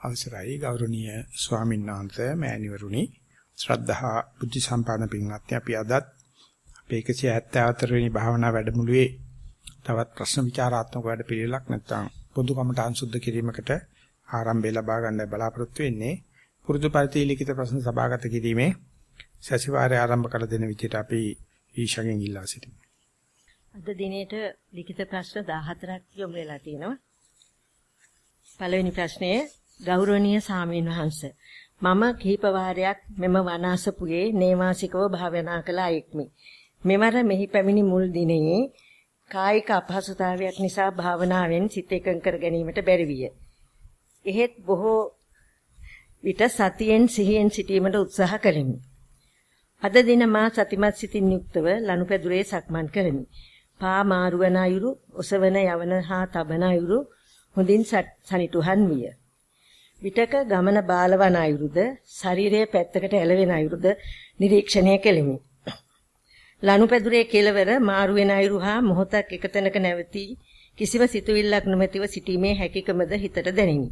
අවසරයි ගෞරවනීය ස්වාමීන් වහන්සේ මෑණිවරුනි ශ්‍රද්ධහා බුද්ධ සම්පන්න පින්වත්නි අපි අදත් අපේ 174 වෙනි භාවනා වැඩමුළුවේ තවත් ප්‍රශ්න විචාරාත්මක වැඩ පිළිවෙලක් නැත්නම් පොදු කමඨාන් සුද්ධ කිරීමකට ආරම්භය ලබා ගන්න බලාපොරොත්තු වෙන්නේ පුරුදු පරිදි ලිඛිත ප්‍රශ්න සභාගත කිරීමේ සැසිවාරය ආරම්භ කළ දෙන විදිහට අපි ඊශගෙන් ඉල්ලා සිටිමු. අද දිනේට ලිඛිත ප්‍රශ්න 14ක් යොමු වෙලා තියෙනවා. පළවෙනි ප්‍රශ්නය ගෞරවනීය සාමීන් වහන්ස මම කීප වාරයක් මෙම වනාසපුවේ නේවාසිකව භාවනා කළ අයෙක්මි. මෙවර මෙහි පැමිණි මුල් දිනයේ කායික අපහසුතාවයක් නිසා භාවනාවෙන් සිත එකඟ කර ගැනීමට බැරි විය. එහෙත් බොහෝ විට සතියෙන් සිහියෙන් සිටීමට උත්සාහ කළෙමි. අද දින මා සතිමත් සිතින් යුක්තව ලනුපැදුරේ සක්මන් කරමි. පා මාරුවන අයුරු, ඔසවන යවන හා තබන අයුරු හොඳින් සනිටුහන් විය. විටක ගමන බාලවන අයුරුද ශරීරයේ පැත්තකට ඇලවෙන අයුරුද නිරීක්ෂණය කෙලිමි. ලනුපැදුරේ කෙළවර මාරු වෙන අයුරු හා මොහොතක් එකතැනක නැවතී කිසිම සිතුවිල්ලක් නොමැතිව සිටීමේ හැකියකමද හිතට දැනිනි.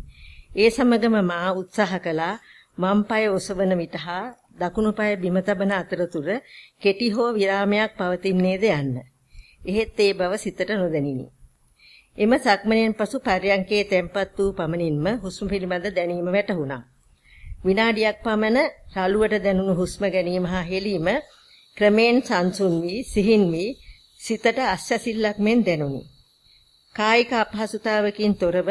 ඒ සමගම මා උත්සාහ කළා මම් පාය ඔසවන විට හා දකුණු පාය බිම තබන අතරතුර කෙටි හෝ විරාමයක් පවතින්නේද යන්න. එහෙත් ඒ බව සිතට නොදැනිනි. එම සක්මණෙන් පසු පර්යංකයේ තැම්පත් වූ පමණින්ම හුස්ම පිළිබඳ දැනීම වැටහුණා. විනාඩියක් පමණ රළුවට දැනුණු හුස්ම ගැනීම හා හෙලීම ක්‍රමෙන් සංසුන් වී සිහින් වී සිතට අස්වැසිල්ලක් මෙන් දැනුනි. කායික අපහසුතාවකින් තොරව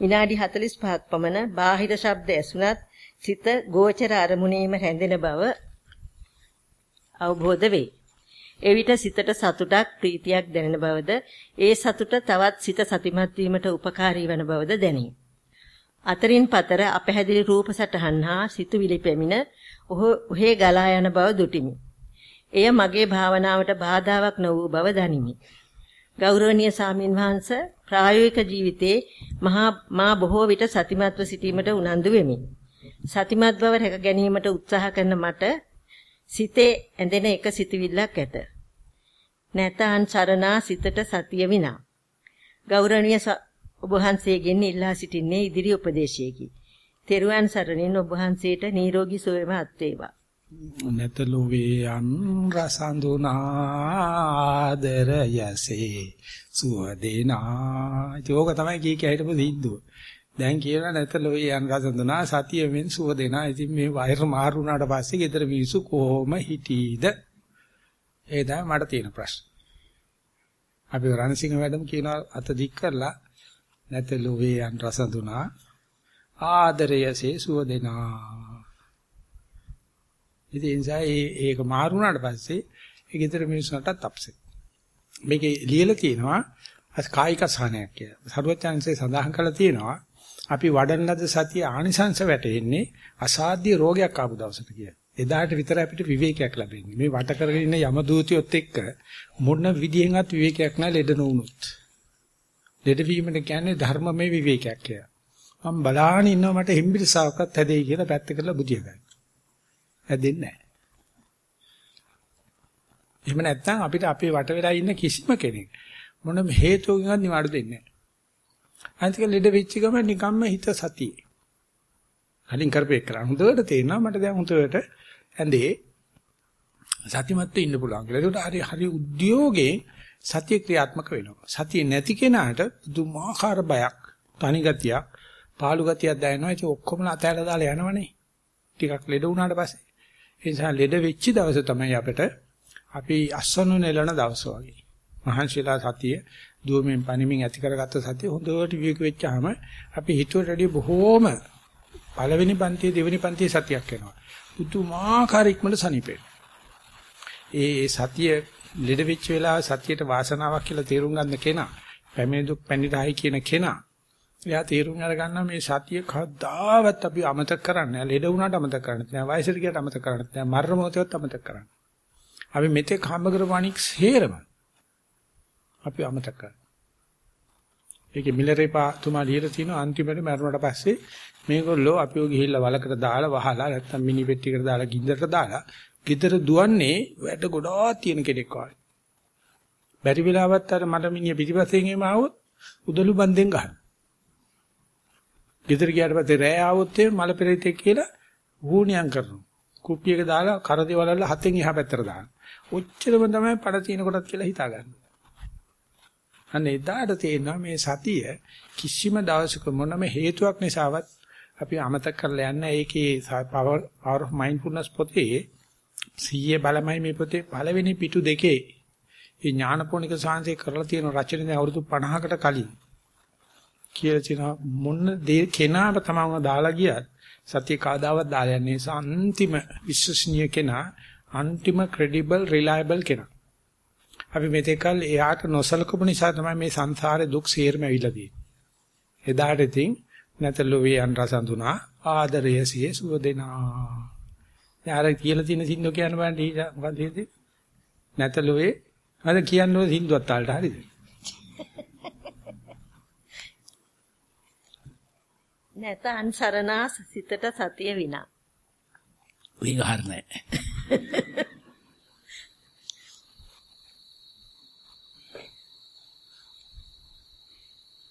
විනාඩි 45ක් පමණ බාහිර ශබ්ද ඇසුණත් සිත ගෝචර අරමුණේම රැඳෙන බව අවබෝධ වේ. එවිට සිතට සතුටක් ප්‍රීතියක් දැනෙන බවද ඒ සතුට තවත් සිත සතිමත් වීමට උපකාරී වන බවද දැනේ. අතරින් පතර අපැහැදිලි රූප සටහන් හා සිතුවිලි පෙමින ඔහේ ගලා යන බව දුටිමි. එය මගේ භාවනාවට බාධාවක් නො වූ බව දනිමි. ගෞරවනීය සාමින් වහන්ස ප්‍රායෝගික ජීවිතේ මහා මා බොහෝ විට සතිමත්ව සිටීමට උනන්දු වෙමි. සතිමත් බව රැක ගැනීමට උත්සාහ කරන මට සිතේ ඇඳෙන එක සිතවිල්ලක් ඇත. නැතහන් සරණා සිතට සතිය විනා. ගෞරවනීය ඔබ වහන්සේගෙන් ඉල්ලා සිටින්නේ ඉදිරි උපදේශයකි. තෙරුවන් සරණින් ඔබ වහන්සේට නිරෝගී සුවයම අත් වේවා. නැතලු වේයන් රසඳුනාදර යසේ සුවදේනා. ඒක තමයි කී කිය හිටපු දින්දුව. දැන් කියලා නැතලු වේයන් රසඳුනා සතියෙමින් සුවදේනා. ඉතින් මේ වෛර මාරු වුණාට පස්සේ ගෙදර මිනිස්සු කොහොම හිටීද? ඒ තමයි මට තියෙන ප්‍රශ්න. අපි රණසිංහ වැඩම කියන අත දික් කරලා නැතලු වේයන් රසඳුනා ආදරයසේ සුවදේනා ඉතින් ඒ නිසා ඒ ඒක මාරු වුණාට පස්සේ ඒ ගෙදර මිනිස්සුන්ටත් අප්සෙට්. මේකේ ලියලා තියෙනවා අස් කායික සහනයක් කියලා. සරුවචාන්සේ සඳහන් කරලා තියෙනවා අපි වඩන ලද සතිය ආනිසංශ වැටෙන්නේ අසාධ්‍ය රෝගයක් ආපු දවසට කියලා. එදාට විතර අපිට විවේකයක් ලැබෙන්නේ. මේ වට කරගෙන ඉන්න යම දූතියොත් එක්ක මොන විදියෙන්වත් විවේකයක් නැහැ ලෙඩ නොවුනොත්. ලෙඩ වීමට කියන්නේ ධර්මමය විවේකයක් කියලා. මම බලාගෙන ඉන්නවා මට හිම්බිරිසාවක්වත් හැදෙයි කියලා පැත්ත කරලා බුදිය ගන්න. හැදෙන්නේ නැහැ. එහෙම නැත්නම් අපිට අපේ වට වෙලා ඉන්න කිසිම කෙනෙක් මොනම හේතුවකින්වත් නිවාඩු දෙන්නේ නැහැ. අන්තික ලෙඩ වෙච්ච ගම නිකම්ම හිත සතියේ. කලින් කරපේ කරා හොඳට තේරෙනවා මට දැන් හොඳට ඇඳේ සතිමත්ව ඉන්න පුළුවන් කියලා. ඒකට හරි හරි උද්‍යෝගේ සතිය ක්‍රියාත්මක වෙනවා. සතිය නැති කෙනාට දුමාකාර බයක්, තනි ගතියක්, පාළු ගතියක් දැනෙනවා. ඒක ඔක්කොම අතහැරලා දාලා යනවනේ. ටිකක් ලෙඩ වුණාට පස්සේ. ඒ නිසා ලෙඩ වෙච්ච දවස තමයි අපිට අපි අස්වනු නෙලන දවස වගේ. මහන්සිලා සතිය දුවමින් පණිමින් ඇති කරගත්ත සතිය හොඳට විවේක වෙච්චාම අපි හිතුවට වැඩිය බොහෝම පළවෙනි පන්තියේ දෙවෙනි පන්තියේ සතියක් එනවා. පුදුමාකාර ඉක්මනට සනීපේ. ඒ සතිය ලෙඩ වෙච්ච වෙලාව සතියට වාසනාවක් කියලා තේරුම් ගන්න කෙනා පැමිණි දුක් පැනිරහයි කියන කෙනා එයා තීරුම් අරගන්නවා මේ සතිය කවදාවත් අපි අමතක කරන්නේ නැහැ. ලෙඩ වුණාට අමතක කරන්නේ නැහැ. වයසට ගියට අමතක කරන්නේ නැහැ. මරණ මොහොතේවත් අමතක කරන්නේ. අපි මෙතෙක් හම්බ කරපු අනික් හේරම අපි අමතක කරනවා. ඒකේ මිලරේපා තුමා ලියලා තියෙනවා අන්තිමට මරුණාට පස්සේ මේගොල්ලෝ අපිව ගිහිල්ලා වලකට දාලා වහලා නැත්තම් මිනි පෙට්ටියකට දාලා ගින්දරට දාලා ගෙදර දුවන්නේ වැඩ ගොඩාක් තියෙන කෙනෙක් වගේ. බැරි වෙලාවත් අර මට මිනිහ පිටිපස්සෙන් එම ආවොත් උදළු බන්දෙන් ගහනවා. ගෙදර ගියාට පස්සේ රෑ ආවොත් එimhe මල පෙරේතෙක් කියලා වුණියම් කරනවා. කුප්පියක දාලා කරදේ වලල්ලා හතෙන් එහා පැත්තට දානවා. ඔච්චරම තමයි පඩ තියෙන කොටත් කියලා හිතා ගන්න. අන්න එදාට තේරෙනවා මේ සතිය කිසිම දවසක මොනම හේතුවක් නිසාවත් අපි අමතක කරලා යන්න ඒකේ power power of mindfulness පොතේ සීයේ බලමයි මේ පොතේ පළවෙනි පිටු දෙකේ මේ ඥානපෝනික සාංශේ කරලා තියෙන රචනෙ අවුරුදු 50කට කලින් කියලා තියෙනවා මොන දේ කෙනාට තමම දාලා ගියත් සත්‍ය කාදාවත් දාලා යන්නේ අන්තිම විශ්වසනීය කෙනා අන්තිම credible reliable කෙනා. අපි මෙතෙකල් එයාට නොසලකපු නිසා තමයි මේ සංසාරේ දුක් සියරම ඇවිල්ලා තියෙන්නේ. එදාට ඉතින් නැතලොවේ යන් රසඳුනා ආදරය සිය සුව දෙනා. යාර කියලා තියෙන සින්දෝ කියන්න බෑනේ මොකද හිතේ? නැතලොවේ අද කියන්නේ සින්දුවත් තාලට හරිද? නැත අන්සරණා සිතට සතිය විනා. ඒක හරිනේ.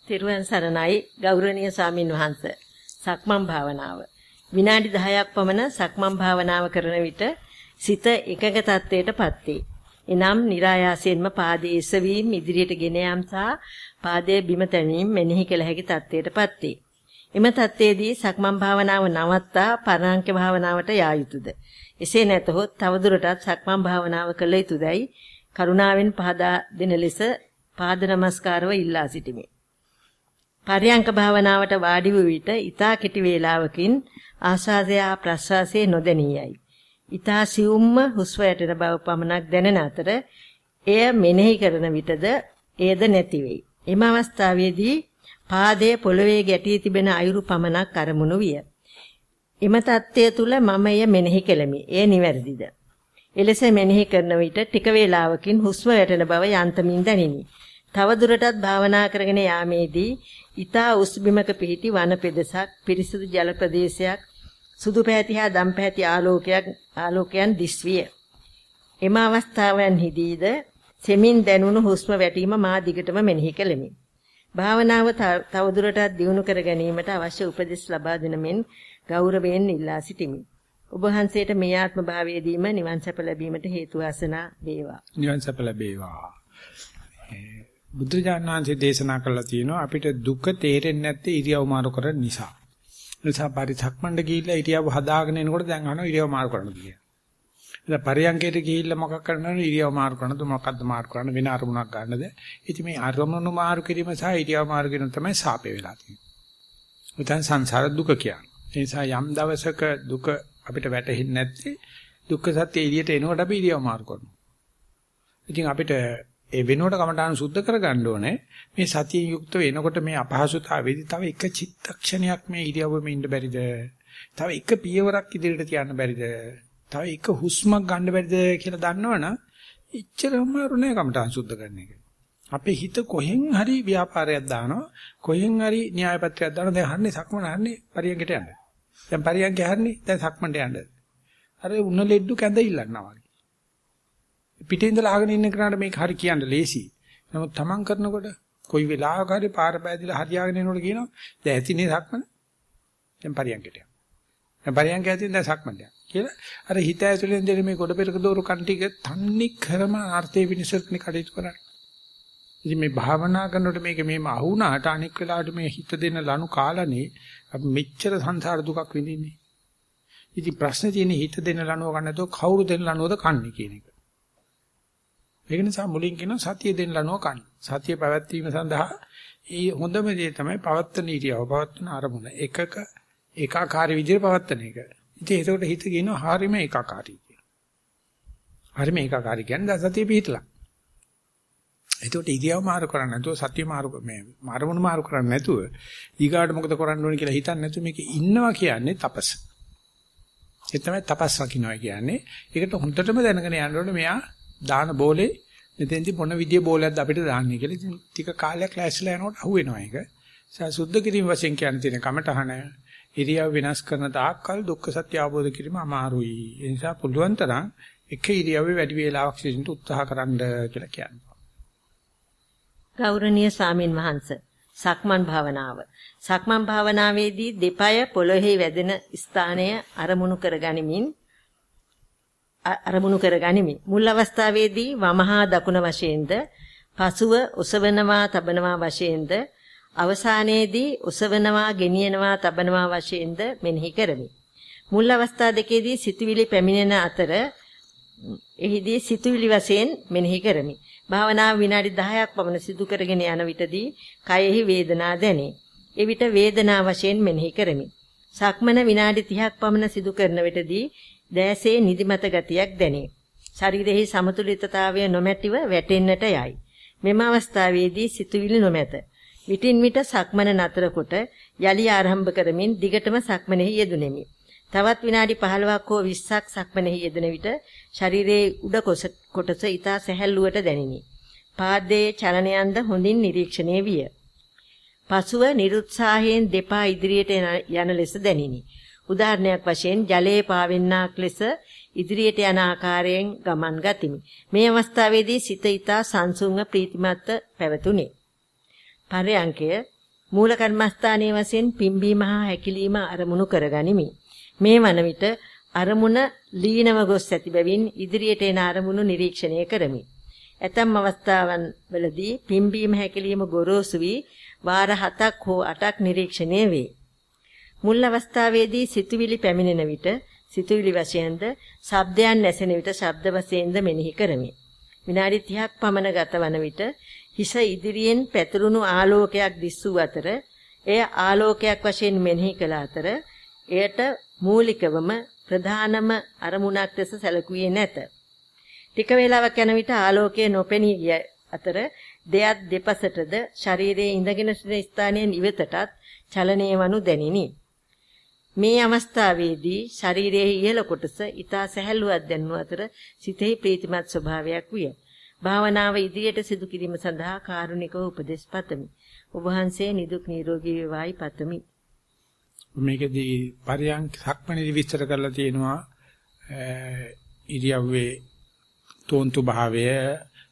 තිරුවන් සරණයි ගෞරවනීය ස්වාමින් වහන්සේ. සක්මන් භාවනාව. විනාඩි 10ක් පමණ සක්මන් භාවනාව කරන විට සිත එකඟ තත්ත්වයටපත් වේ. එනම් નિરાයාසයෙන්ම පාදයේ එසවීම ඉදිරියට ගෙන යාම සහ පාදයේ බිම තැනීම මෙනෙහි කළ හැකි තත්ත්වයටපත් වේ. එම තත්ත්වයේදී සක්මන් භාවනාව නවත්තා පරාංක භාවනාවට යා යුතුයද? එසේ නැතහොත් තවදුරටත් සක්මන් භාවනාව කළ යුතුයදයි කරුණාවෙන් පහදා දෙන ලෙස පාද නමස්කාරව ඉල්ලා සිටිමි. පරයන්ක භාවනාවට වාඩි වූ විට ඊතා කෙටි වේලාවකින් ආස්වාදය ප්‍රස්වාසයේ නොදැනියයි. ඊතා සියුම්ම හුස්ම යටන බව පමණක් දැනෙන අතර එය මෙනෙහි කරන විටද එයද නැති වෙයි. එම අවස්ථාවේදී පාදයේ පොළවේ ගැටී තිබෙන අයුරු පමණක් අරමුණු විය. එම தත්ත්වය තුල මම එය මෙනෙහි කෙලමි. එය නිවැරදිද? එලෙස මෙනෙහි කරන විට ටික වේලාවකින් හුස්ම වැටෙන බව යන්තමින් දැනිනි. තව දුරටත් භාවනා කරගෙන යාමේදී ඊතා උස් බිමක පිහිටි වන පෙදසක් පිරිසිදු ජල ප්‍රදේශයක් සුදු පැහැති හා දම් පැහැති ආලෝකයක් ආලෝකයන් දිස්විය. එම අවස්ථාවන්හිදීද සෙමින් දැනුණු හුස්ම වැටීම මා දිගටම මෙනෙහි කෙලෙමි. භාවනාව තවදුරටත් දියුණු කර ගැනීමට අවශ්‍ය උපදෙස් ලබා දෙන මෙන් ගෞරවයෙන් ඉල්ලා සිටිමි. ඔබ වහන්සේට මේ ආත්ම භාවයේදීම නිවන් සැප ලැබීමට හේතු වාසනා වේවා. නිවන් සැප ලැබේවා. බුදුජානනාංශයේ දේශනා කළා තියෙනවා අපිට දුක තේරෙන්නේ නැත්තේ ඉරියව් මාරු කරන නිසා. නිසා පරිසක්මණ්ඩ ගිහිල්ලා ඉරියව් හදාගෙන එනකොට දැන් අහනවා ඉරියව් මාරු කරන්න කියලා. ඉතින් පරියංකයට ගිහිල්ලා මොකක් කරනවද ඉරියව් මාරු කරනද මොකක්ද මාරු කරන්න වෙන අරමුණක් ගන්නද? ඉතින් මේ අරමුණු මාරු කිරීම සහ ඉරියව් මාරු කිරීම තමයි සාපේ වෙලා තියෙන්නේ. උතන් සංසාර දුක කියන්නේ. ඒ නිසා යම් දවසක දුක අපිට වැටහෙන්නේ නැත්තේ දුක්ඛ සත්‍ය එළියට එනකොට අපි ඉරියව් මාරු කරනවා. ඉතින් අපිට ඒ වෙනුවට කමඨාන සුද්ධ කරගන්න ඕනේ. මේ සතියෙන් යුක්ත වෙනකොට මේ අපහසුතාවේදී තව එක චිත්තක්ෂණයක් මේ ඉරියව්වෙම ඉන්න බැරිද? තව එක පියවරක් ඉදිරියට තියන්න බැරිද? තව එක හුස්මක් ගන්න බැරිද කියලා දන්නවනම් එච්චරම රුණේ කමඨාන් සුද්ධ කරන එක. අපේ හිත කොහෙන් හරි ව්‍යාපාරයක් දානවා කොහෙන් හරි න්‍යාය පත්‍රයක් දානවා දැන් හන්නේ සක්මන හන්නේ පරියන්කට යන්න. දැන් පරියන්ක හන්නේ දැන් සක්මන්ට යන්න. අර උණ ලෙඩ්ඩු කැඳ ඉල්ලනවා වගේ. පිටින් ඉඳලා අහගෙන ඉන්න කෙනාට මේක හරි කියන්න ලේසි. නමුත් තමන් කරනකොට කොයි වෙලාවක හරි පාර පෑදිලා හරියාගෙන එනකොට කියනවා දැන් ඇතිනේ සක්මන. දැන් පරියන්කට යන්න. දැන් පරියන්ක ඇතින් දැන් සක්මන්ට යන්න. කියලා අර හිත ඇතුලෙන් දෙන මේ කොට පෙරක දෝරු කන්ටික තන්නේ කරම ආර්ථේ විනිසර්කනේ කටයුතු කරන්නේ. ඉතින් මේ භාවනා කරනකොට මේක මේම අහුණාට අනික් වෙලාවට මේ හිත දෙන ලනු කාලනේ අපි මෙච්චර සංසාර දුකක් විඳින්නේ. ඉතින් ප්‍රශ්නේ තියෙන්නේ හිත දෙන ලනුව ගන්න නැතුව කවුරු දෙන ලනුවද කන්නේ කියන එක. ඒක නිසා මුලින් කියන සතිය දෙන ලනුව කන්න. සතිය පැවැත්වීම සඳහා ඒ හොඳම දේ තමයි පවත්තන ඉරියව පවත්තන අරමුණ. එකක ඒකාකාරී විදිහට පවත්තන එක. ඉතින් ඒකට හිත කියනවා හරීම ඒකාකාරී කියලා. හරීම ඒකාකාරී කියන්නේ සතිය පිහිටලා. එතකොට ඉරියව් මාරු කරන්නේ නැතුව සතිය මාරු මේ මාරුමුණු මාරු කරන්නේ නැතුව ඊගාට මොකද කරන්න ඕනේ කියලා හිතන්නේ නැතුව මේක ඉන්නවා කියන්නේ තපස. ඒ තමයි තපස් රකින්නයි කියන්නේ. ඒකට හොඳටම දැනගෙන යන්න ඕනේ මෙයා දාන බෝලේ මෙතෙන්දි මොන විදිය බෝලයක්ද අපිට දාන්නේ කියලා. ඉතින් ටික කාලයක් ලෑස්තිලා යනකොට අහුවෙනවා ඒක. සුද්ධ කිරීම වශයෙන් කියන්න තියෙන කමටහන ඉරියව් වෙනස් කරන තාක්කල් දුක්ඛ සත්‍ය අවබෝධ කිරීම අමාරුයි. ඒ නිසා පුළුවන් තරම් එක ඉරියව්වේ වැඩි වේලාවක් සිටින්න උත්සාහ කරන්න කියලා කියනවා. ගෞරවනීය සාමින් වහන්ස සක්මන් භාවනාව. සක්මන් භාවනාවේදී දෙපය පොළොවේ වැදෙන ස්ථානය අරමුණු කරගනිමින් අරමුණු කරගනිමි. මුල් අවස්ථාවේදී වමහා දකුණ වශයෙන්ද පසුව ඔසවනවා තබනවා වශයෙන්ද අවසානයේදී ඔසවනවා ගෙනියනවා තබනවා වශයෙන්ද මෙනෙහි කරමි. මුල් අවස්ථා දෙකේදී සිතුවිලි පැමිණෙන අතර එහිදී සිතුවිලි වශයෙන් මෙනෙහි කරමි. භාවනාව විනාඩි 10ක් පමණ සිදු කරගෙන යන විටදී කයෙහි වේදනා දැනේ. එවිට වේදනා වශයෙන් මෙනෙහි කරමි. සක්මන විනාඩි 30ක් පමණ සිදු කරන විටදී දෑසේ නිදිමත ගතියක් දැනේ. ශරීරෙහි සමතුලිතතාවය නොමැතිව වැටෙන්නට යයි. මෙම අවස්ථාවේදී සිතුවිලි නොමැත. විටින් විට සක්මන නතර කොට යලි ආරම්භ කරමින් දිගටම සක්මනෙහි යෙදුණෙමි. තවත් විනාඩි 15ක් හෝ 20ක් සක්මනෙහි යෙදෙන විට ශරීරයේ උඩ කොටස ඊතා සැහැල්ලුවට දැනිනි. පාදයේ චලනයන්ද හොඳින් නිරීක්ෂණය විය. පසුව නිරුත්සාහයෙන් දෙපා ඉදිරියට යන ලෙස දැනිනි. උදාහරණයක් වශයෙන් ජලයේ පාවෙන්නාක් ලෙස ඉදිරියට යන ආකාරයෙන් ගමන් ගතිමි. මේ අවස්ථාවේදී සිත ඊතා සංසුන්ව ප්‍රීතිමත්ව පැවතුණි. පරයන්කය මූල කර්මස්ථානයේ වශයෙන් පිම්බීම හා හැකිලිම අරමුණු කරගනිමි. මේ වන විට අරමුණ ලීනව ගොස් ඇති බැවින් ඉදිරියට එන අරමුණු නිරීක්ෂණය කරමි. ඇතම් අවස්ථාවන් වලදී පිම්බීම හැකිලිම ගොරෝසු වී වාර 7ක් හෝ 8ක් නිරීක්ෂණය වේ. මුල් අවස්ථාවේදී සිතුවිලි පැමිණෙන විට සිතුවිලි වශයෙන්ද ශබ්දයන් නැසෙන විට ශබ්ද වශයෙන්ද මෙනෙහි කරමි. විනාඩි 30ක් පමණ ගතවන විට හිස ඉදිරියෙන් පැතුරුණු ආලෝකයක් දිස්සූ අතර එය ආලෝකයක් වශයෙන් මෙනෙහි කළ අතර එයට මූලිකවම ප්‍රධානම අරමුණක් ලෙස සැලකුවේ නැත. ටික වේලාවක් යන විට ආලෝකය නොපෙනී ගිය අතර දෙයත් දෙපසටද ශරීරයේ ඉඳගෙන සිටින ස්ථානයෙන් ඉවතටත් චලනය වනු දැනිනි. මේ අවස්ථාවේදී ශරීරයේ ඉහළ කොටස ඊතා සැහැල්ලුවක් දැනුන අතර සිතෙහි ප්‍රීතිමත් ස්වභාවයක් විය. භාවනාව ඉදිරියට සිදු කිරීම සඳහා කාරුණිකව උපදෙස් පතමි. ඔබ වහන්සේ නිදුක් නිරෝගී වේවායි පතමි. මේකදී පරියන්ක සක්මණේදී විස්තර කරලා තියෙනවා ඉරියව්වේ තෝන්තු භාවය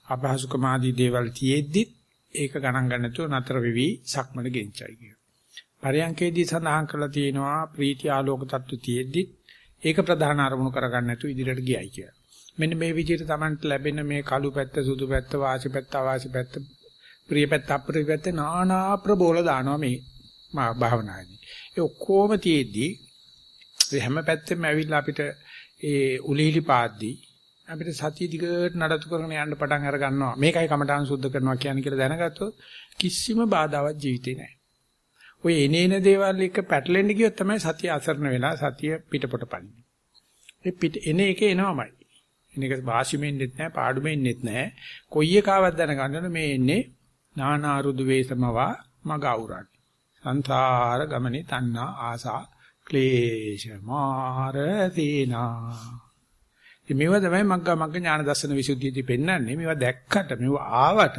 අපහසුකම ආදී දේවල් තියෙද්දි ඒක ගණන් ගන්න නැතුව නතර වෙවි සක්මණ ගෙන්චයි කියන. පරයන්කේදී සඳහන් කරලා තියෙනවා ප්‍රීති ආලෝක තත්ත්ව තියෙද්දි ඒක ප්‍රධාන අරමුණු කරගන්න නැතුව ඉදිරියට ගියයි කියලා. මෙන්න මේ විදිහට Tamanට ලැබෙන මේ කළු පැත්ත සුදු පැත්ත වාසි පැත්ත අවාසි පැත්ත ප්‍රිය පැත්ත අප්‍රිය පැත්ත නානා ප්‍රබෝල දානවා මේ මා භාවනාදී. ඒ ඔක්කොම තියෙද්දි හැම පැත්තෙම ඇවිල්ලා අපිට ඒ උලිලි පාද්දී අපිට සතිය දිගට නඩත්තු කරගෙන යන්න පටන් අර ගන්නවා. මේකයි කමඨාන් සුද්ධ කරනවා කියන්නේ කියලා දැනගත්තොත් කිසිම බාධාවක් ජීවිතේ නැහැ. ඔය එනේන දේවල් එක පැටලෙන්න ගියොත් තමයි සතිය අසරණ වෙලා සතිය පිටපොට පනින්නේ. ඒ පිට එන එක එනවමයි. එන එක වාසිමෙන්නෙත් නැහැ, පාඩුමෙන්නෙත් නැහැ. කොයි එකාවක් දැනගන්නද මේ එන්නේ නානා රුදු වේසමවා මග අවුරන්. සංසාර ගමනේ තණ්හා ආසා ක්ලේශ මාර තීනා. ඉතින් මේවා තමයි මග්ගා මග්ග ඥාන දර්ශන විසුද්ධියදී පෙන්වන්නේ. මේවා දැක්කට මේවා ආවට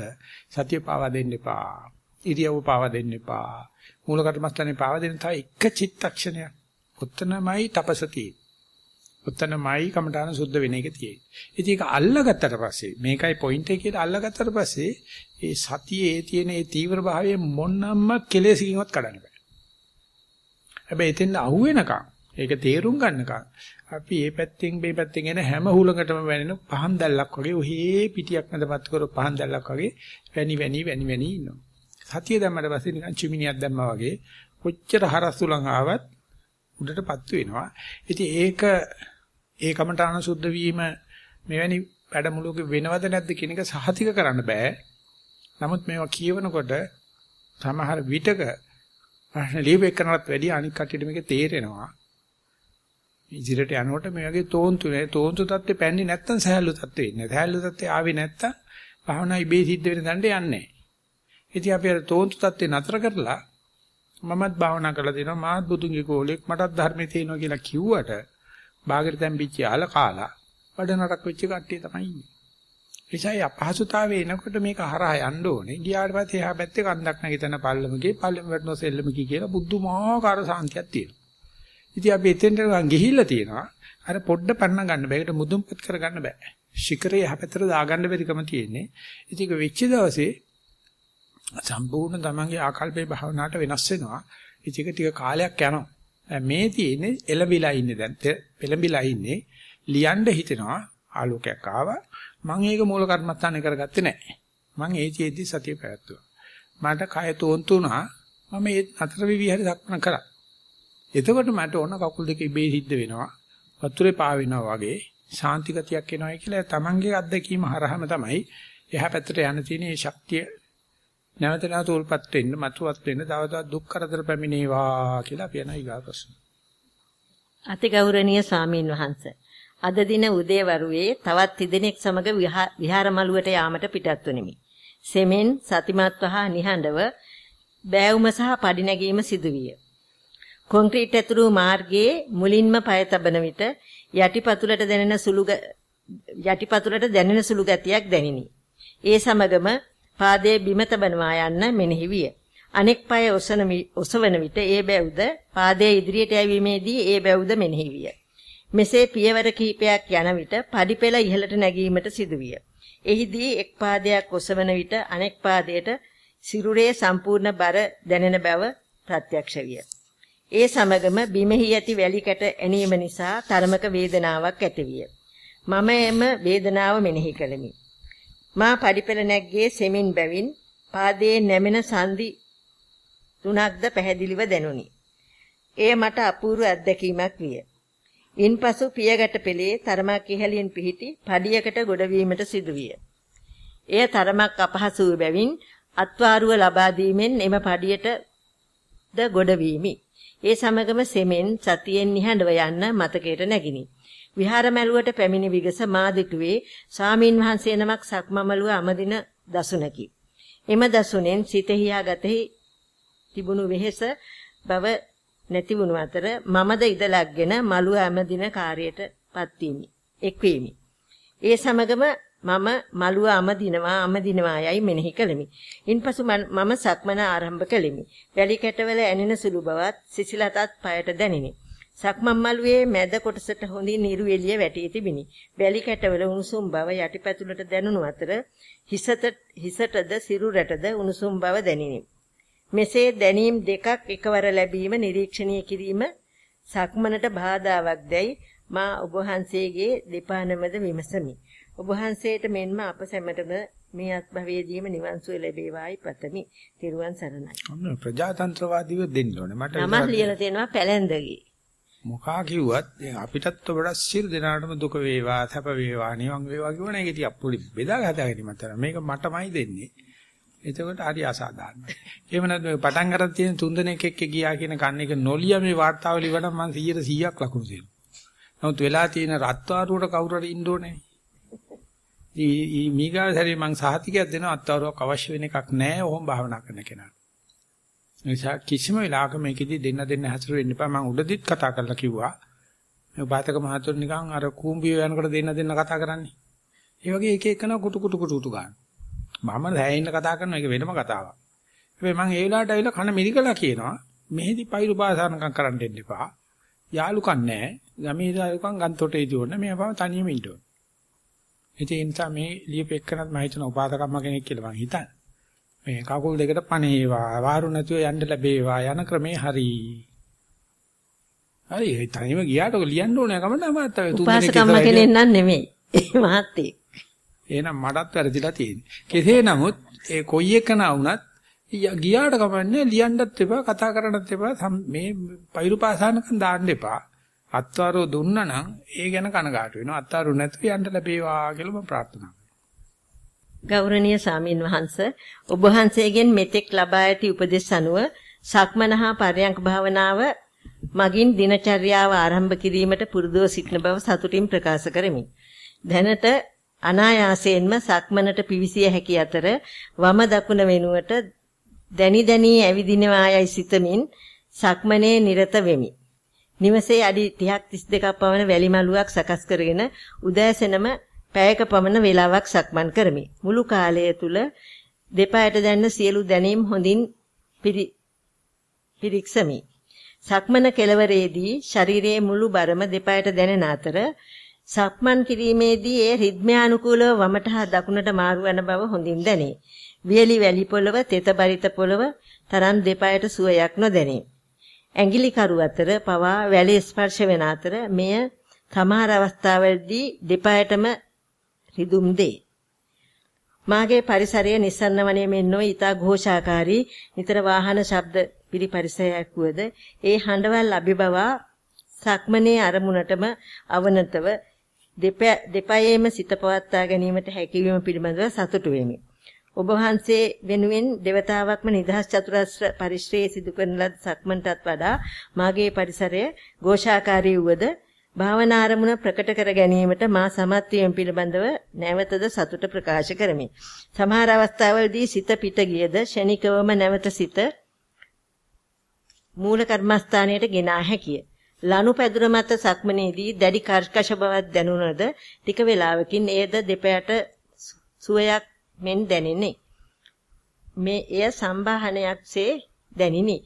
සතිය පාවා දෙන්න එපා. ඉරියව්ව පාවා දෙන්න එපා. මූල කර්මස්ථානේ පාවා දෙන්න තව එක චිත්තක්ෂණයක්. ඔතනමයි තපසතියි. ඔතනමයි කමඨාන සුද්ධ වෙන එක තියෙන්නේ. ඉතින් ඒක අල්ලගත්තට පස්සේ මේකයි පොයින්ට් එක කියලා අල්ලගත්තට පස්සේ ඒ සතියේ තියෙන ඒ තීව්‍ර භාවයේ මොනම්ම කෙලෙසකින්වත් කඩන්න බෑ. හැබැයි එතෙන් අහුවෙනකම් ඒක තේරුම් ගන්නකම් අපි මේ පැත්තෙන් මේ පැත්තෙන් එන හැම හුලඟටම වැනෙන පහන් දැල්ලක් වගේ ඔහේ පිටියක් මැදපත් කර පහන් දැල්ලක් වගේ වැනි වැනි වැනි වැනි ඉන්නවා. සතිය දැම්මට පස්සේ නිකන් චිමිනියක් දැම්මා වගේ කොච්චර හරස්සුලන් ආවත් උඩටපත් වෙනවා. ඉතින් ඒක ඒකමටාන සුද්ධ වීම මෙවැනි වැඩමුළුවක වෙනවද නැද්ද කියන එක සහතික කරන්න බෑ. නමුත් මේවා කියවනකොට සමහර විටක ප්‍රශ්න ලියවෙකනවත් වැඩි අනික් කටියට මේක තේරෙනවා. ඉදිරියට යනකොට මේ වගේ තෝන්තු නේ තෝන්තු තත්ත්වේ පැන්නේ නැත්තම් සහැල්ලු තත්ත්වේ ඉන්නේ. සහැල්ලු තත්ත්වේ ආවේ නැත්තම් භාවනා ඉබේ සිද්ධ වෙන දණ්ඩේ යන්නේ නැහැ. ඉතින් අපි අර තෝන්තු තත්ත්වේ නතර කරලා මමත් භාවනා කරලා දෙනවා මාත් බුදුන්ගේ කෝලෙක් මටත් ධර්මයේ තියෙනවා කියලා කිව්වට බාගට තැම්පිච්ච යාල කාලා වඩ නරක වෙච්ච කට්ටිය තමයි ඉන්නේ. එසයි අපහසුතාවය එනකොට මේක හරහා යන්න ඕනේ. ගියාට පස්සේ එහා පැත්තේ කන්දක් නැගිටින පල්ලමකේ පල්ලම වැටෙන සෙල්ලමකී කියලා බුද්ධමාකාර සාන්තියක් තියෙනවා. ඉතින් අපි එතෙන්ට ගිහිල්ලා තියෙනවා. අර පොඩ්ඩ පන්න ගන්න බෑ. ඒකට මුදුන්පත් කරගන්න බෑ. ශිඛරය යහපැතට දාගන්න බැරිකම තියෙන්නේ. ඉතින් ඒක වෙච්ච දවසේ සම්පූර්ණ තමන්ගේ ආකල්පේ භාවනාවට වෙනස් වෙනවා. ඉතින් ටික කාලයක් යනවා. මේ තියෙන්නේ එළඹිලා ඉන්නේ දැන්. එළඹිලා ඉන්නේ ලියන්න හිතෙනවා ආලෝකයක් ආවා. මම ඒක මූල කර්මස්ථානේ කරගත්තේ නැහැ. මම ඒ චේති සතිය පැවැත්තුවා. මට කය තෝන්තුණා. මම ඒ අතර විවි හරි දක්වන කරා. එතකොට මට ඕන කකුල් දෙක ඉබේ සිද්ධ වෙනවා. වතුරේ පාවෙනවා වගේ ශාන්ති ගතියක් එනවායි කියලා තමන්ගේ අත්දැකීම හරහම තමයි එහා පැත්තට යන්න තියෙන මේ ශක්තිය නැවත නැවත උල්පත් වෙන්න මතුවත් වෙන්න තව තවත් දුක් කරදර පැමිණේවා කියලා අපි යන ඊගා ප්‍රශ්න. අතිගෞරවනීය ස්වාමීන් වහන්සේ අද දින උදේවරුේ තවත් තිදෙනෙක් සමග විහාරමලුවට යාමට පිටත් වුනිමි. සෙමෙන් සතිමත්ව හා නිහඬව බෑවුම සහ පඩි නැගීම සිදුවිය. කොන්ක්‍රීට් ඇතුළු මාර්ගයේ මුලින්ම පය තබන විට යටිපතුලට දැනෙන සුළු යටිපතුලට දැනෙන සුළු ගතියක් දැනිනි. ඒ සමගම පාදයේ බිම තබනවා යන්න මෙනෙහි විය. අනෙක් පාය ඔසන ඔසවන විට ඒ බැවුද පාදයේ ඉදිරියට යැවීමේදී ඒ බැවුද මෙනෙහි විය. මෙසේ පියවර කිහිපයක් යන විට පඩිපෙළ ඉහළට නැගීමට සිදුවිය. එහිදී එක් පාදයක් ඔසවන විට අනෙක් පාදයට සිරුරේ සම්පූර්ණ බර දැනෙන බව ප්‍රත්‍යක්ෂ විය. ඒ සමගම බිමෙහි ඇති වැලි කැට ඇනීම නිසා තරමක වේදනාවක් ඇතිවිය. මම එම වේදනාව මෙනෙහි කළෙමි. මා පඩිපෙළ නැග්ගේ සෙමින් බැවින් පාදයේ නැමෙන සංදි තුනක්ද පැහැදිලිව දැනුනි. එය මට අපූර්ව අත්දැකීමක් විය. ඉන්පසු පියගැට පෙළේ තරමක් ඉහළින් පිහිටි පඩියකට ගොඩවීමට සිදුවිය. එය තරමක් අපහසු බැවින් අත්වාරුව ලබා දීමෙන් එම පඩියට ද ගොඩවීමි. ඒ සමගම සෙමෙන් සතියෙන් නිහඬව යන්න මතකයට නැගිනි. විහාර මැලුවට පැමිණි විගස මා දිටුවේ ස්වාමින් වහන්සේ නමක් සක්මමලුව අමදින දසුනකි. එම දසුනෙන් සිත හියාගතෙහි තිබුණු වෙහෙස බව නැති වුණු අතර මමද ඉදලක්ගෙන මලුව ඇමදින කාර්යයටපත් වීමි. එක්වීමි. ඒ සමගම මම මලුව අමදිනවා අමදිනවා යයි මෙනෙහි කළෙමි. ඉන්පසු මම සක්මන ආරම්භ කළෙමි. වැලි කැටවල ඇනෙන සුළු බවත් සිසිලතත් පයට දැනිනි. සක්මන් මළුවේ මැද කොටසට හොඳින් නිරු එළිය වැටී තිබිනි. වැලි කැටවල උණුසුම් බව යටිපැතුලට දැනුණු අතර හිසට හිසටද සිරුරටද උණුසුම් බව දැනිනි. මෙසේ දැනීම් දෙකක් එකවර ලැබීම නිරීක්ෂණය කිරීම සක්මනට බාධාවක් දැයි මා ඔබ වහන්සේගේ දෙපා නමද විමසමි. ඔබ වහන්සේට මෙන්ම අප සැමටම මේ අත්භවයේදීම නිවන් සුව ලැබේවායි පතමි. තිරුවන් සරණයි. ඔන්න ප්‍රජාතන්ත්‍රවාදීව දෙන්න ඕනේ. මට නමක් ලියලා තියෙනවා පැලැන්දගේ. මොකා කිව්වත් අපිටත් වඩා සිල් දෙනාටම දුක වේවා, සැප වේවා, නිවන් වේවා කියවන එක ඉතින් අපුඩි බෙදා ගන්න මතර. මේක මටමයි දෙන්නේ. එතකොට හරි අසාධාරණයි. එහෙම නැත්නම් පටන් ගන්න තියෙන තුන්දෙනෙක් එක්ක ගියා කියන කන්න එක නොලිය මේ වාර්තාව ලිවනම් මම 100%ක් ලකුණු දෙනවා. නමුත් වෙලා තියෙන රත්වාරුවට කවුරු හරි ඉන්න ඕනේ. ඊ මීගාව සැරේ මං සහතිකයක් දෙනවා අත්වාරුවක් අවශ්‍ය වෙන එකක් නැහැ ඔහොම භාවනා කරන කෙනාට. නිසා කිසිම වෙලාවක මේකෙදි දෙන්න දෙන්න හැසිරු වෙන්න එපා මං උඩදිත් කතා කරලා කිව්වා. මේ බාතක මහතුරු නිකන් අර කූඹිය යනකොට දෙන්න දෙන්න කතා කරන්නේ. ඒ වගේ එක එකන කුටු කුටු කුටු කුටු ගන්න. මම දැයින්න කතා කරන එක වෙනම කතාවක්. හැබැයි මං ඒ වෙලාවට ඇවිල්ලා කන මිරිකලා කියනවා මෙහෙදි පයිරු පාසානකම් කරන්න දෙන්න එපා. යාළුකම් නැහැ. ගමේ යාළුකම් ගන්තොට ඉදි ඕන. මේ අපව තනියම ඉන්න ඕන. ඒ නිසා මේ ලියපෙක්කනත් මම හිතන උපාසකම්ම කෙනෙක් කියලා මං හිතන්නේ. මේ කකුල් දෙකට පණේවා වාරු නැතුව යන්න ලැබේවා යන ක්‍රමේ හරි. හරි ඒ තනියම ගියාට ඔක ලියන්න ඕනේ කමන්න අමාත් තුන් දෙනෙක් උපාසකම්ම කෙනෙක් නන් නෙමෙයි. ඒ මහත්තයෙක්. එහෙනම් මටත් වැරදිලා තියෙන්නේ. කෙසේ නමුත් ඒ කොයි එකන වුණත් ගියාට කමන්නේ ලියන්නත් එපා කතා කරන්නත් එපා මේ පෛරු පාසානකම් දාන්න එපා. අත්වාරෝ දුන්නා නම් ඒ ගැන කනගාටු වෙනවා. අත්වාරු නැතුව යන්න ලැබේවා කියලා මම ප්‍රාර්ථනා ගෞරවනීය සාමින් වහන්ස ඔබ වහන්සේගෙන් මෙතෙක් ලබා ඇති උපදෙස් අනුව සක්මනහා පර්යංක භාවනාව මගින් දිනචර්යාව ආරම්භ කිරීමට පුරුදුව සිටින බව සතුටින් ප්‍රකාශ කරමි. දැනට අනායාසයෙන්ම සක්මනට පිවිසිය හැකි අතර වම දකුණ වෙනුවට දැනි දැනි ඇවිදිනවා යයි සිතමින් සක්මනේ නිරත වෙමි. නිවසේ අඩි 30ක් 32ක් පවන වැලි මළුවක් සකස් කරගෙන උදෑසනම පැයක පමණ වේලාවක් සක්මන් කරමි. මුළු කාලය තුල දෙපායට දැන්න සියලු දැනීම් හොඳින් පිරික්සමි. සක්මන කෙලවරේදී ශරීරයේ මුළු බරම දෙපායට දැනෙන අතර සක්මන් කිරීමේදී ඒ රිද්මයානුකූලව වමට හා දකුණට මාරු වන බව හොඳින් දැනේ. වියලි වැලි පොළව, තෙත බරිත පොළව තරම් දෙපයට සුවයක් නොදැනේ. ඇඟිලි කරු අතර පවා වැලි ස්පර්ශ වෙන අතර මෙය සමහර අවස්ථාවලදී දෙපයටම රිදුම් දේ. මාගේ පරිසරයේ නිස්සන්න වනයේ මෙන් නොයි ඊතා ഘോഷාකාරී නිතර වාහන ශබ්ද පිරි පරිසරයක් වුවද ඒ හඬවල් අභිබවා සක්මනේ අරමුණටම අවනතව දෙපයේම සිත පවත්වා ගැනීමට හැකියවීම පිළිබඳව සතුටු වෙමි. ඔබ වහන්සේ වෙනුවෙන් දෙවතාවක්ම නිදහස් චතුරස්‍ර පරිශ්‍රයේ සිදු කරන ලද සක්මන්ටත් වඩා මාගේ පරිසරය ഘോഷාකාරී වුවද භාවනා අරමුණ ප්‍රකට කර ගැනීමට මා සමත් වීම පිළිබඳව නැවතද සතුට ප්‍රකාශ කරමි. සමහර අවස්ථාවලදී සිත පිට ගියද ෂණිකවම නැවත සිත මූල කර්මස්ථානයට ගෙනා හැකිය. ලනු පැදුර මත සක්මනේදී දැඩි කර්කශ බවක් දැනුණද ටික වේලාවකින් එයද දෙපයට සුවයක් මෙන් දැනිනේ. මේ එය සම්බාහනයක්සේ දැනිනි.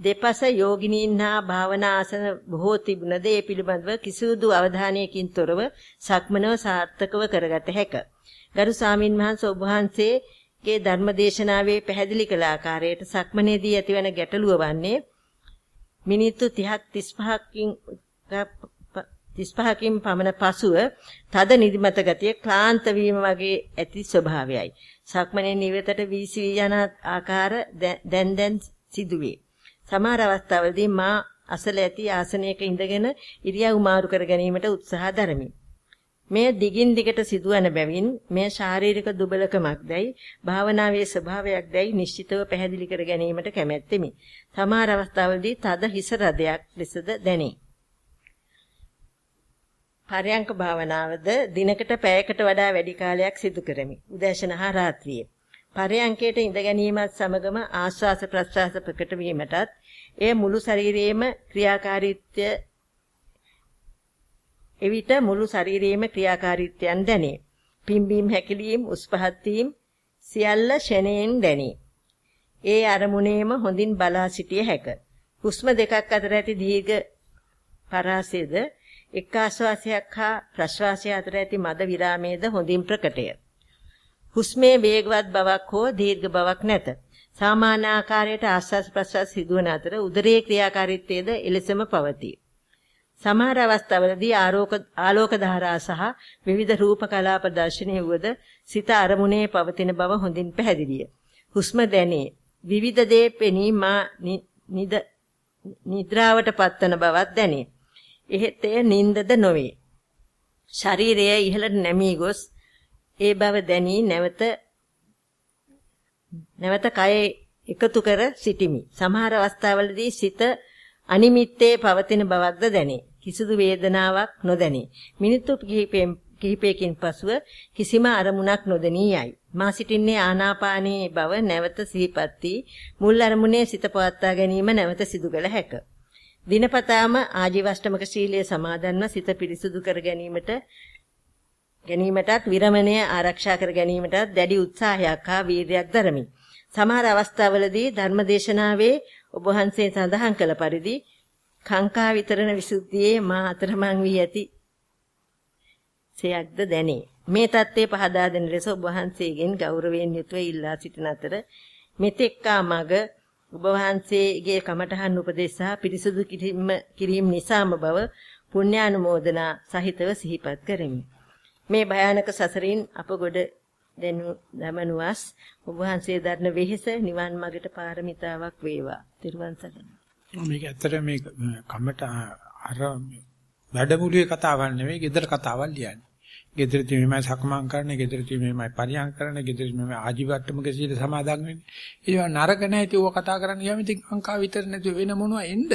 දෙපස යෝගිනීන් හා භාවනා ආසන බොහෝ තිබුණද ඒ පිළිබඳව කිසිදු අවධානයකින් තොරව සක්මනව සාර්ථකව කරගත හැක. ගරු සාමින් වහන්සේ ඔබ වහන්සේගේ ධර්මදේශනාවේ පැහැදිලි කළ ආකාරයට සක්මනේදී ඇතිවන ගැටලුව වන්නේ මිනිත්තු 30ක් 35කින් 35කින් පමණ පසුව තද නිදිමත ගතිය ක්ලාන්ත වීම වගේ ඇති ස්වභාවයයි. සක්මනේ නිවෙතට වීසි යන ආකාර දැන් දැන් සිදුවේ. සමහර අවස්ථාවලදී මා අසල ඇති ආසනයක ඉඳගෙන ඉරියව් මාරු කර ගැනීමට උත්සාහ දරමි. මේ දිගින් දිගට සිදුවන බැවින් මේ ශාරීරික දුබලකමක්දයි භාවනාවේ ස්වභාවයක්දයි නිශ්චිතව පැහැදිලි කර ගැනීමට කැමැත්තෙමි. සමහර අවස්ථාවලදී තද හිස රදයක් ලෙසද දැනේ. පරයන්ක භාවනාවද දිනකට පැයකට වඩා වැඩි කාලයක් සිදු කරමි. උදෑසන හා රාත්‍රියේ. පරයන්කයට ඉඳ ගැනීමත් සමගම ආශ්වාස ප්‍රශ්වාස ප්‍රකට වීමටත් එය මුළු ශරීරයේම ක්‍රියාකාරීත්වය එවිට මුළු ශරීරයේම ක්‍රියාකාරීත්වයන් දැනේ. පිම්බීම් හැකිලීම් උස් පහත් වීම සියල්ල ෂණයෙන් දැනේ. ඒ අරමුණේම හොඳින් බලා සිටිය හැක. හුස්ම දෙකක් අතර ඇති දීර්ඝ පරාසයේද එක් ආශ්වාසයක් හා ප්‍රශ්වාසය අතර ඇති මද විරාමයේද හොඳින් ප්‍රකටය. හුස්මේ වේගවත් බවක් හෝ දීර්ඝ බවක් නැත. සාමාන්‍ය ආකාරයට ආස්වාස් ප්‍රස්වාස් සිදුවන අතර උදරයේ ක්‍රියාකාරීත්වයේද එලෙසම පවතී. සමහර අවස්ථාවලදී ආලෝක ආලෝක ධාරා සහ විවිධ රූප කලා ප්‍රදර්ශනයේ වුවද සිත අරමුණේ පවතින බව හොඳින් පැහැදිලිය. හුස්ම දැනේ. විවිධ දේ පෙනී මා නිද නිද්‍රාවට පත්වන බවක් දැනේ. එහෙත් එය නින්දද නොවේ. ශරීරය ඉහළට නැමී ගොස් ඒ බව දැනී නැවත නැවත කය එකතු කර සිටිමි. සමහර අවස්ථාවලදී සිත අනිමිත්තේ පවතින බවක්ද දැනේ. කිසිදු වේදනාවක් නොදැනේ. මිනිත්තු කිහිපයකින් පසුව කිසිම අරමුණක් නොදෙනී යයි. මා සිටින්නේ ආනාපානයේ බව නැවත සිහිපත් වී මුල් අරමුණේ සිත පවත්වා ගැනීම නැවත සිදු කළ හැක. දිනපතාම ආජීවෂ්ටමක ශීලයේ සමාදන්ව සිත පිරිසුදු කර ගැනීමට ගැනීමටත් විරමණය ආරක්ෂා කර ගැනීමටත් දැඩි උත්සාහයක් හා වීරියක් දරමි. සමහර අවස්ථාවලදී ධර්මදේශනාවේ ඔබ වහන්සේ සඳහන් කළ පරිදි කාංකා විතරණ විසුද්ධියේ මා අතරමං වී ඇති සයක්ද දැනේ. මේ தත්ත්වය පහදා දෙන ලෙස ඔබ වහන්සේගෙන් ගෞරවයෙන් යුතුව ඉල්ලා සිටින අතර මෙතෙක්කා මග ඔබ වහන්සේගේ කමඨහන් උපදේශ සහ පිරිසුදු කිරීම නිසාම බව පුණ්‍යානුමෝදනා සහිතව සිහිපත් කරමි. මේ භයානක සසරින් අප ගොඩ දෙනු දමනුවස් ඔබ වහන්සේ දරන වෙහෙස නිවන් මාර්ගට පාරමිතාවක් වේවා. ත්‍රිවන් සරණයි. මේක ඇත්තට මේ කමට අර වැඩමුළුවේ කතාවක් නෙවෙයි, ගෙදර කතාවක් ලියන්නේ. ගෙදරදී මෙමය සක්මන් කරන්නේ, ගෙදරදී මෙමය පරියන් කරන්නේ, ගෙදරදී මෙමය ආජීවට්ටමක සීල සමාදන් වෙන්නේ. ඒවා නරක නැති ඕවා කතා කරන්න ගියාම ඉතින් අංකා විතර නැති වෙන මොනවා එන්නද?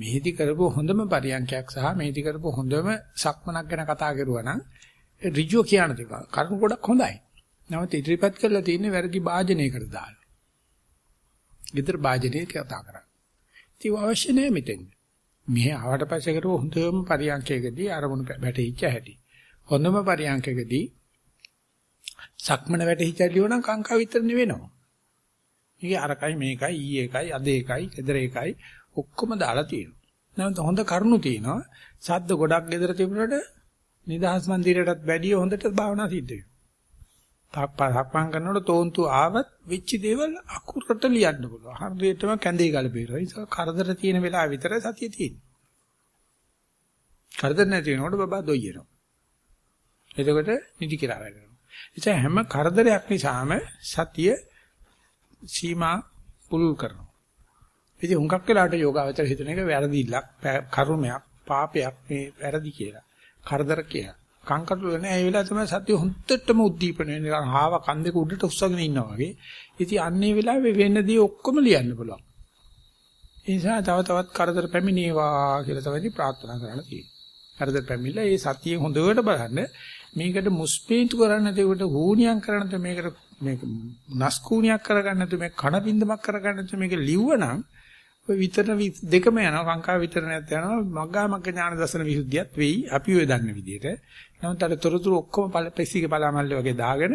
මෙහෙදි කරපු හොඳම පරියන්කයක් සහ මෙහෙදි කරපු හොඳම සක්මනක් ගැන කතා කරුවා නම් ඍජුව කියන දේ කරුණු ගොඩක් හොඳයි. නමුත් ඉදිරිපත් කරලා තියෙන්නේ වැරදි වාජනයකට දාලා. ගෙදර වාජනයේ කතා කරා. ඒක අවශ්‍ය නෑ මෙතෙන්. මෙහි ආවට පස්සේ කරුව හොඳම පරියන්කයකදී අරමුණු වැටෙච්ච හැටි. හොඳම පරියන්කකදී සක්මන වැටෙච්ච හැටි වුණා කාංකා විතර නෙවෙනවා. මේක අරකයි මේකයි ඊ එකයි අද එකයි ගෙදර එකයි ඔක්කොම දාලා තියෙනවා. නැත්නම් හොඳ කරුණු තියෙනවා. සද්ද ගොඩක් ගෙදර තිබුණාට නිදහස් මන්දිරයටත් වැඩිය හොඳට භාවනා සිද්ධ වෙනවා. සක්මන් කරනකොට තෝන්තු ආවත් වෙච්ච දේවල් අකුරට ලියන්න පුළුවන්. හරියටම කැඳේ ගලපේනවා. ඒක කරදර තියෙන වෙලාව විතර සතිය තියෙන්නේ. කරදර නැති වෙනකොට බබා දොයියනවා. එතකොට නිදි කියලා වැඩනවා. ඒ හැම කරදරයක් නිසාම සතිය සීමා පුරුල් කරනවා. ඉතින් හුඟක් වෙලාවට යෝගාවචර හිතන එක වැරදිල්ලක්, කර්මයක්, පාපයක් මේ වැරදි කියලා. කරදර කියලා. කංකටොල නෑ ඒ වෙලාව තමයි සතිය හොන්දටම උද්දීපන වෙන්නේ. නිකන් හාව කන් දෙක උඩට උස්සගෙන ඉන්නවා වගේ. ඉතින් අන්නේ වෙලාවේ වෙන්නදී ඔක්කොම ලියන්න පුළුවන්. ඒ නිසා තව තවත් කරදර පැමිණේවා කියලා තමයි ප්‍රාර්ථනා කරන්න තියෙන්නේ. කරදර පැමිණිලා ඒ සතිය හොඳට බලන්න මේකට මුස්පීන්තු කරන්න නැතුවට හූනියම් කරන්න නැතුව මේකට මේක නස්කූනියක් කරගන්න නැතුව මේක කන බින්දමක් කරගන්න නැතුව මේක ලිව්වනම් ඔය විතරන දෙකම යනවා කාංකා විතරණයක් යනවා මග්ගා මග්ග ඥාන දර්ශන විසුද්ධියත් වෙයි අපි ඔය දන්න විදිහට නමුත් අර තොරතුරු ඔක්කොම පෙසික බලාමල්ල වගේ දාගෙන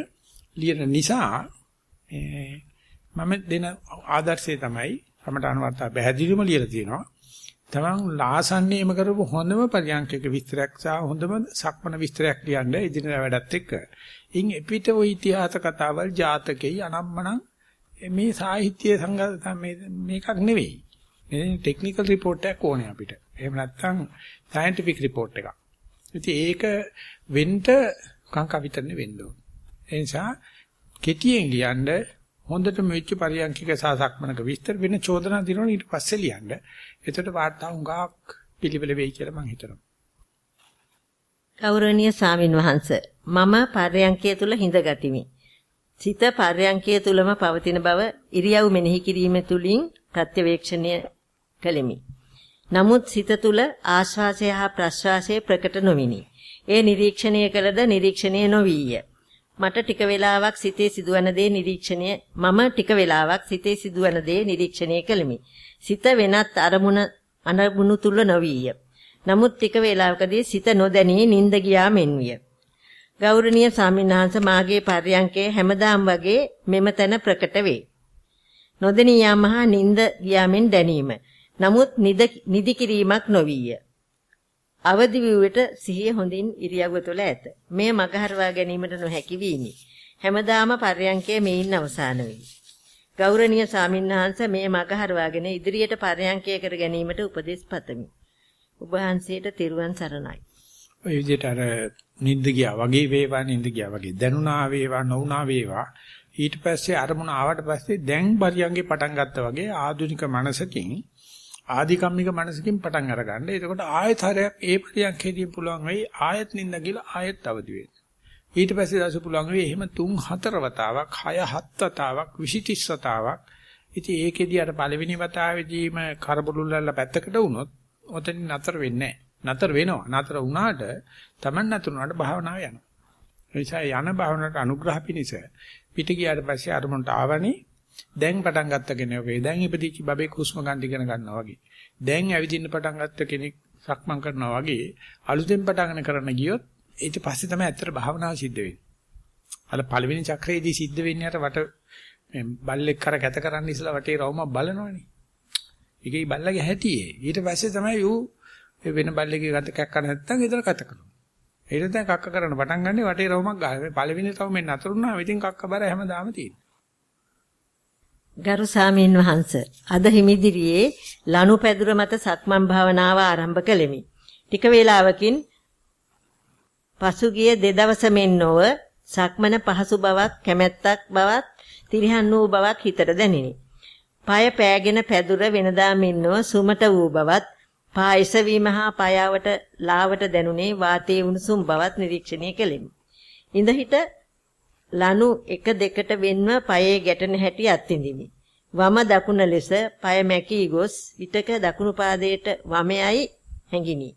ලියන නිසා මම දෙන ආදර්ශය තමයි කමඨාන වාර්තා පැහැදිලිවම ලියලා තියෙනවා තමන් ලාසන්නේම කරපු හොඳම පරියන්කයක විස්තරයක් සහ හොඳම සක්මන විස්තරයක් ලියන්න ඉදිරියට වැඩත් එක්ක. ඉන් එපිට ওই ඉතිහාස කතාවල් ජාතකෙයි අනම්මනම් මේ සාහිත්‍ය සංගත මේ මේකක් නෙවෙයි. මේ ටෙක්නිකල් රිපෝට් එකක් ඕනේ අපිට. එහෙම නැත්නම් සයන්ටිෆික් රිපෝට් එකක්. ඉතින් ඒක වෙන්න කාංකා විතරනේ වෙන්න ඕනේ. ඒ නිසා කෙටියෙන් ලියන්න හොඳට මෙච්ච පරියන්කික සාසක්මනක විස්තර වෙන චෝදනා දිනන ඊට පස්සේ ලියන්න. එතකොට වාර්තා හුඟක් පිළිවෙල වෙයි කියලා මම හිතනවා. ගෞරවනීය සාමින් වහන්ස මම පර්යංකය තුල හිඳ ගතිමි. සිත පර්යංකය තුලම පවතින බව ඉරියව් මෙනෙහි කිරීම තුලින් ප්‍රත්‍යවේක්ෂණය කළෙමි. නමුත් සිත තුල ආශ්වාසය හා ප්‍රශ්වාසය ප්‍රකට නොවිනි. ඒ නිරීක්ෂණය කළද නිරීක්ෂණය නොවිය. මට ටික වේලාවක් සිතේ සිදුවන දේ නිරීක්ෂණය මම ටික වේලාවක් සිතේ සිදුවන දේ නිරීක්ෂණය කළෙමි. සිත වෙනත් අරමුණ අනමුණු තුල නොවිය. නමුත් ටික වේලාවකදී සිත නොදැනී නිින්ද ගියා මෙන්විය. ගෞරවනීය ස්වාමීන් මාගේ පර්යංකේ හැමදාම් වගේ මෙම තැන ප්‍රකට වේ. නොදෙනී යාම හා නිින්ද ගියාමෙන් දැනීම. නමුත් නිදි කිරීමක් නොවිය. අවදි වූ විට සිහිය හොඳින් ඉරියව්ව තුළ ඇත. මේ මගහරවා ගැනීමට නොහැකි වීමි. හැමදාම පර්යංකයේ මේින් අවසාන වේ. ගෞරවනීය සාමින්හංශ මේ මගහරවාගෙන ඉදිරියට පර්යංකය කර ගැනීමට උපදෙස් පතමි. ඔබ වහන්සේට තෙරුවන් සරණයි. ඔය විදිහට අර නිින්ද ගියා වගේ වේවා නිින්ද ගියා වගේ දැනුණා වේවා නොවුණා වේවා ඊට පස්සේ අරමුණ ආවට පස්සේ දැන් පරියංගේ පටන් ගත්තා වගේ ආධුනික මනසකින් ආධිකම්මික මනසකින් පටන් අරගන්න. එතකොට ආයෙත් හරයක් ඒ පරියන්කේදී පුළුවන් වෙයි ආයෙත් නිින්ද ගිහලා ආයෙත් අවදි වෙන්න. ඊට පස්සේ දැස පුළුවන් වෙයි එහෙම 3 4 වතාවක් 6 7 වතාවක් 20 වතාවක්. ඉතින් ඒකෙදී අර පළවෙනි වතාවේදීම කරබලුල්ලල්ල පැත්තකට වුණොත් ඔතන නතර වෙන්නේ නැහැ. නතර වෙනවා. නතර වුණාට Taman නතර වුණාට භාවනාව යනවා. ඒ නිසා යන භාවනාවට අනුග්‍රහ පිණිස පිට ගියාට පස්සේ අරමුණට ආවනේ. දැන් පටන් ගත්ත කෙනෙක් වගේ. දැන් ඉපදිච්ච බබෙක් හුස්ම ගන්න ඉගෙන ගන්නවා වගේ. දැන් ඇවිදින්න පටන් ගත්ත කෙනෙක් සක්මන් කරනවා වගේ. අලුතෙන් පටන් කරන්න ගියොත් ඊට පස්සේ තමයි ඇත්තට භාවනාව සිද්ධ වෙන්නේ. අර පළවෙනි චක්‍රයේදී සිද්ධ වෙන්නේ අර වට මේ බල්ලෙක් කර කැත කරන්න ඉස්සලා වටේ රවුමක් බලනවනේ. ඒකේ බල්ලගේ හැටියේ. ඊට පස්සේ තමයි ඌ වෙන බල්ලෙක්ගේ ගත කැක්ක නැත්තම් ඒතර කත කරනවා. ඊට දැන් කක්ක කරන්න පටන් ගන්නේ වටේ රවුමක් ගහලා පළවෙනි රවුමෙන් නතර වුණාම ඉතින් කක්ක බර හැමදාම තියෙනවා ගරු සාමීන් වහන්ස අද හිමිදිරියේ ලනු පැදුර මත සක්මන් භාවනාව ආරම්භ කළෙමි. ටික වේලාවකින් පසුගිය දෙදවස මෙන් නොව සක්මන පහසු බවක් කැමැත්තක් බවක් තිරිහන් වූ බවක් හිතට දැනිනි. পায় පෑගෙන පැදුර වෙනදා මෙන් නොව සුමට වූ බවත් පායස වීම හා පායවට ලාවට දැනුනේ වාතයේ උණුසුම් බවත් නිරීක්ෂණය කළෙමි. ඉඳ හිට ලනු එක දෙකට වෙන්ව පයේ ගැටෙන හැටි අත්විඳිමි. වම දකුණ ලෙස පය මැකී ගොස් විටක දකුණු පාදයට වමයයි හැඟිනි.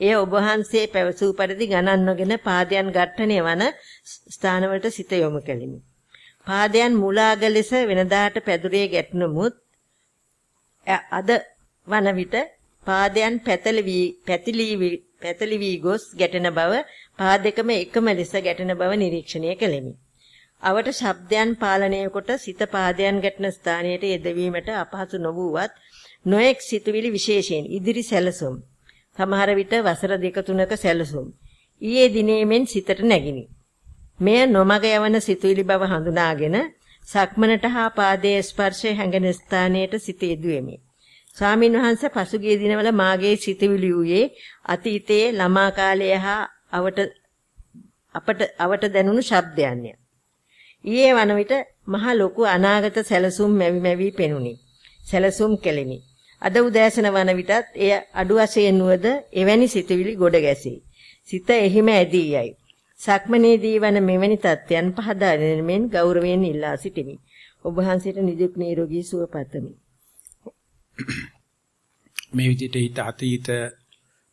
එය ඔබ වහන්සේ පැවසූ පරිදි ගණන් නොගෙන පාදයන් ඝට්ටණය වන ස්ථානවලට සිත යොමු කෙලිමි. පාදයන් මුලාග ලෙස වෙනදාට පැදුරේ ගැටුණමුත් අද වන විට පාදයන් පැතලි වී පැතිලි වී පැතලි වී ගොස් ගැටෙන බව පාදකම එකම ලෙස ගැටෙන බව නිරීක්ෂණය කෙලිමි. අවට ශබ්දයන් පාලනය කොට සිත පාදයන් ගැටෙන ස්ථානයට යෙදවීමට අපහසු නොවුවත් නොඑක් සිතුවිලි විශේෂයෙන් ඉදිරි සැලසුම් සමහර විට වසර දෙක තුනක සැලසුම් ඊයේ දිනේ මෙන් සිතට නැගිනි මෙය නොමග යවන සිතුවිලි බව හඳුනාගෙන සක්මනට හා පාදයේ ස්පර්ශය හැඟෙන ස්ථානයට සිත යෙදුවෙමි. ස්වාමින් වහන්සේ පසුගිය දිනවල මාගේ සිතුවිලි වූයේ අතීතයේ ළමා කාලයේ හා අවට අපට අවට දැනුණු ශබ්දයන්ය. ඊයේ වන විට මහ ලොකු අනාගත සැලසුම් මැවි මැවි පෙනුනි. සැලසුම් කෙලිමි. අද උදෑසන වන විටත් එය අඩු වශයෙන් වුවද එවැනි සිතුවිලි ගොඩ ගැසී. සිත එහිම ඇදී යයි. සක්මනේදී වන මෙවැනි තත්ත්වයන් පහදා දෙනෙමින් ගෞරවයෙන් ඉල්ලා සිටිමි. ඔබ වහන්සේට නිදුක් නිරෝගී සුව පතමි. මේ විදිහට හිත අතීත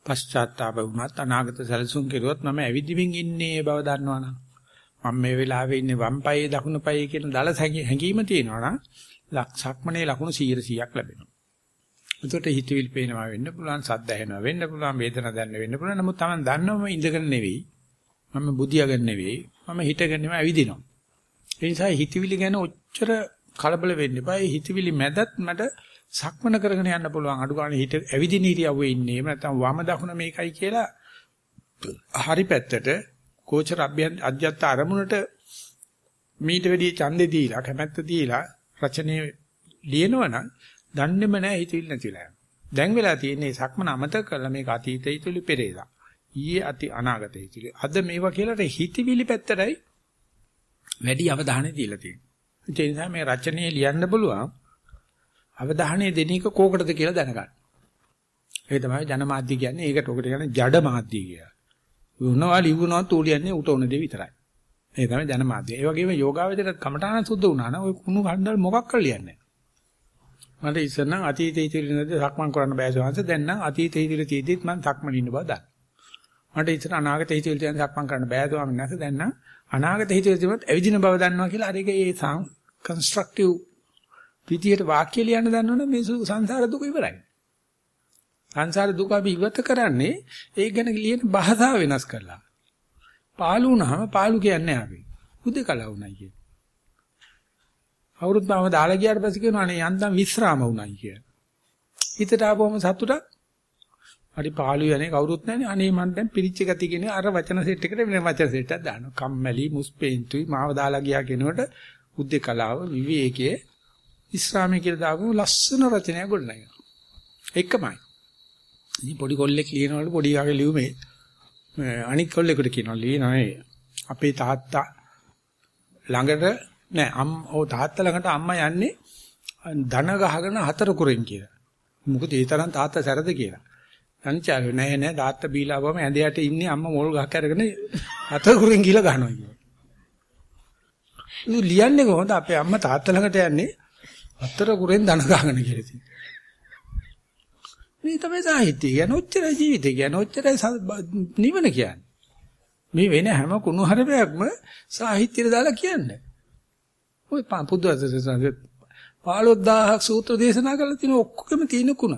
පශ්චාත්තාප වුණත් අනාගත සැලසුම් කෙරුවොත් මම ඇවිදිමින් ඉන්නේ බව දන්නවනම් මම මේ වෙලාවේ ඉන්නේ වම් පායේ දකුණු පායේ කියන දල හැඟීම තියෙනවනම් ලක්ෂක්මනේ ලකුණු 100ක් ලැබෙනවා. එතකොට හිතවිලි පේනවා වෙන්න පුළුවන් සද්ද ඇහෙනවා වෙන්න පුළුවන් වේදනා දැනෙන්න වෙන්න පුළුවන් නමුත් Taman දන්නවම ඉඳගෙන නෙවෙයි මම බුදියාගෙන නෙවෙයි මම හිටගෙන නෙවෙයි ඇවිදිනවා. ඒ නිසා හිතවිලි ගැන ඔච්චර කලබල වෙන්න එපා. ඒ හිතවිලි මැදත් මට සක්මන කරගෙන යන්න පුළුවන්. අඩු ගන්න හිත ඇවිදින ඉරියව්වේ ඉන්නේ. එහෙම නැත්නම් වම දකුණ මේකයි කියලා හරි පැත්තට කෝචර අභ්‍යන් අධ්‍යත්ත අරමුණට මීට වැඩි ඡන්දේ දීලා කැමැත්ත දීලා රචනයේ ලියනවනම් දන්නේම නැහැ හිතවිලි නැතිලා යනවා. දැන් වෙලා තියෙන්නේ සක්මන අමතක කරලා මේක අතීතය තුලි පෙරේලා. ඊයේ අති අනාගතය තුලි. අද මේවා කියලා හිතවිලි පැත්තටයි වැඩි අවධානය දීලා තියෙනවා. ඒ නිසා මේ රචනයේ ලියන්න පුළුවන් අවධානය දෙන එක කෝකටද කියලා දැනගන්න. ඒක තමයි ජනමාධ්‍ය කියන්නේ. ඒකට ඔකට කියන්නේ ජඩ මාධ්‍ය කියලා. වුණා ලිවුණා තෝලියන්නේ උට උන දේ විතරයි. ඒ තමයි ජනමාධ්‍ය. ඒ වගේම යෝගාවචරයට කමඨාන සුද්ධ වුණා නම් ওই කුණු කණ්ඩල් මොකක් කරලා ලියන්නේ මට ඉස්සර නම් අතීතයේ ඉතිරි නැද සක්මන් කරන්න බෑ සෝහන්ස දැන් නම් අතීතයේ ඉතිරි තියෙද්දිත් මම සක්මන් ඉන්න බව දන්නවා. මට ඉස්සර අනාගතයේ ඉතිරි තියෙන සක්මන් කරන්න බෑ ස්වාමීන් වහන්සේ දැන් නම් අනාගතයේ ඉතිරි තියෙනත් ඇවිදින බව දන්නවා කියලා අර ඒකේ ඒ කන්ස්ට්‍රක්ටිව් විදියට වාක්‍ය ලියන්න දන්නවනේ මේ සංසාර දුක ඉවරයි. සංසාර දුක අපි ඉවත කරන්නේ ඒක ගැන ලියන භාෂාව වෙනස් කරලා. පාළු වුණාම පාළු කියන්නේ අපි. හුදකලා වුණයි කියන්නේ. අවුරුද්දම දාලා ගියාට පස්සේ කියනවා අනේ යන්තම් විස්්‍රාම වුණයි කිය. හිතට ආවම සතුටක්. හරි පාළු යන්නේ කවුරුත් නැනේ. අනේ මං දැන් පිරිච්ච ගතිය කියන්නේ අර වචන සෙට් එකට වෙන වචන සෙට් එකක් දානවා. කම්මැලි මුස්පේන්තුයි මාව දාලා ගියා කෙනෙකුට හුදකලාව විවේකයේ විස්්‍රාමයේ කියලා දාගමු ලස්සන රචනයක් ගොඩනගනවා. එකමයි. ඉතින් පොඩි කොල්ලෙක් ලියනවලු පොඩි ආගේ ලියුමේ අනික් කොල්ලෙකුට කියනවා ලියනවා අපේ තාත්තා ළඟට නෑ අම් ඔව් තාත්තා ළඟට අම්මා යන්නේ ධන ගහගෙන හතර කුරෙන් කියලා. මොකද ඒ තරම් තාත්තා සැරද කියලා. අනිචාර නෑ නෑ තාත්තා බීලාවම ඇඳ යට ඉන්නේ අම්මා මොල් ගහක් අරගෙන හතර කුරෙන් ගිහලා ගහනවා කියලා. ඉතින් ලියන්නේ කොහොමද අපේ අම්මා තාත්තා ළඟට යන්නේ හතර කුරෙන් ධන ගහගෙන කියලා. මේ තමයි සාහිත්‍ය කියන්නේ ඔච්චරයි ජීවිතය කියන්නේ ඔච්චරයි නිවන කියන්නේ. මේ වෙන හැම කුණු හරපයක්ම සාහිත්‍යයට දාලා කියන්නේ. ඔය පුදුසසසගේ 15000ක් සූත්‍ර දේශනා කරලා තියෙන ඔක්කොගෙම තියෙන කුණ.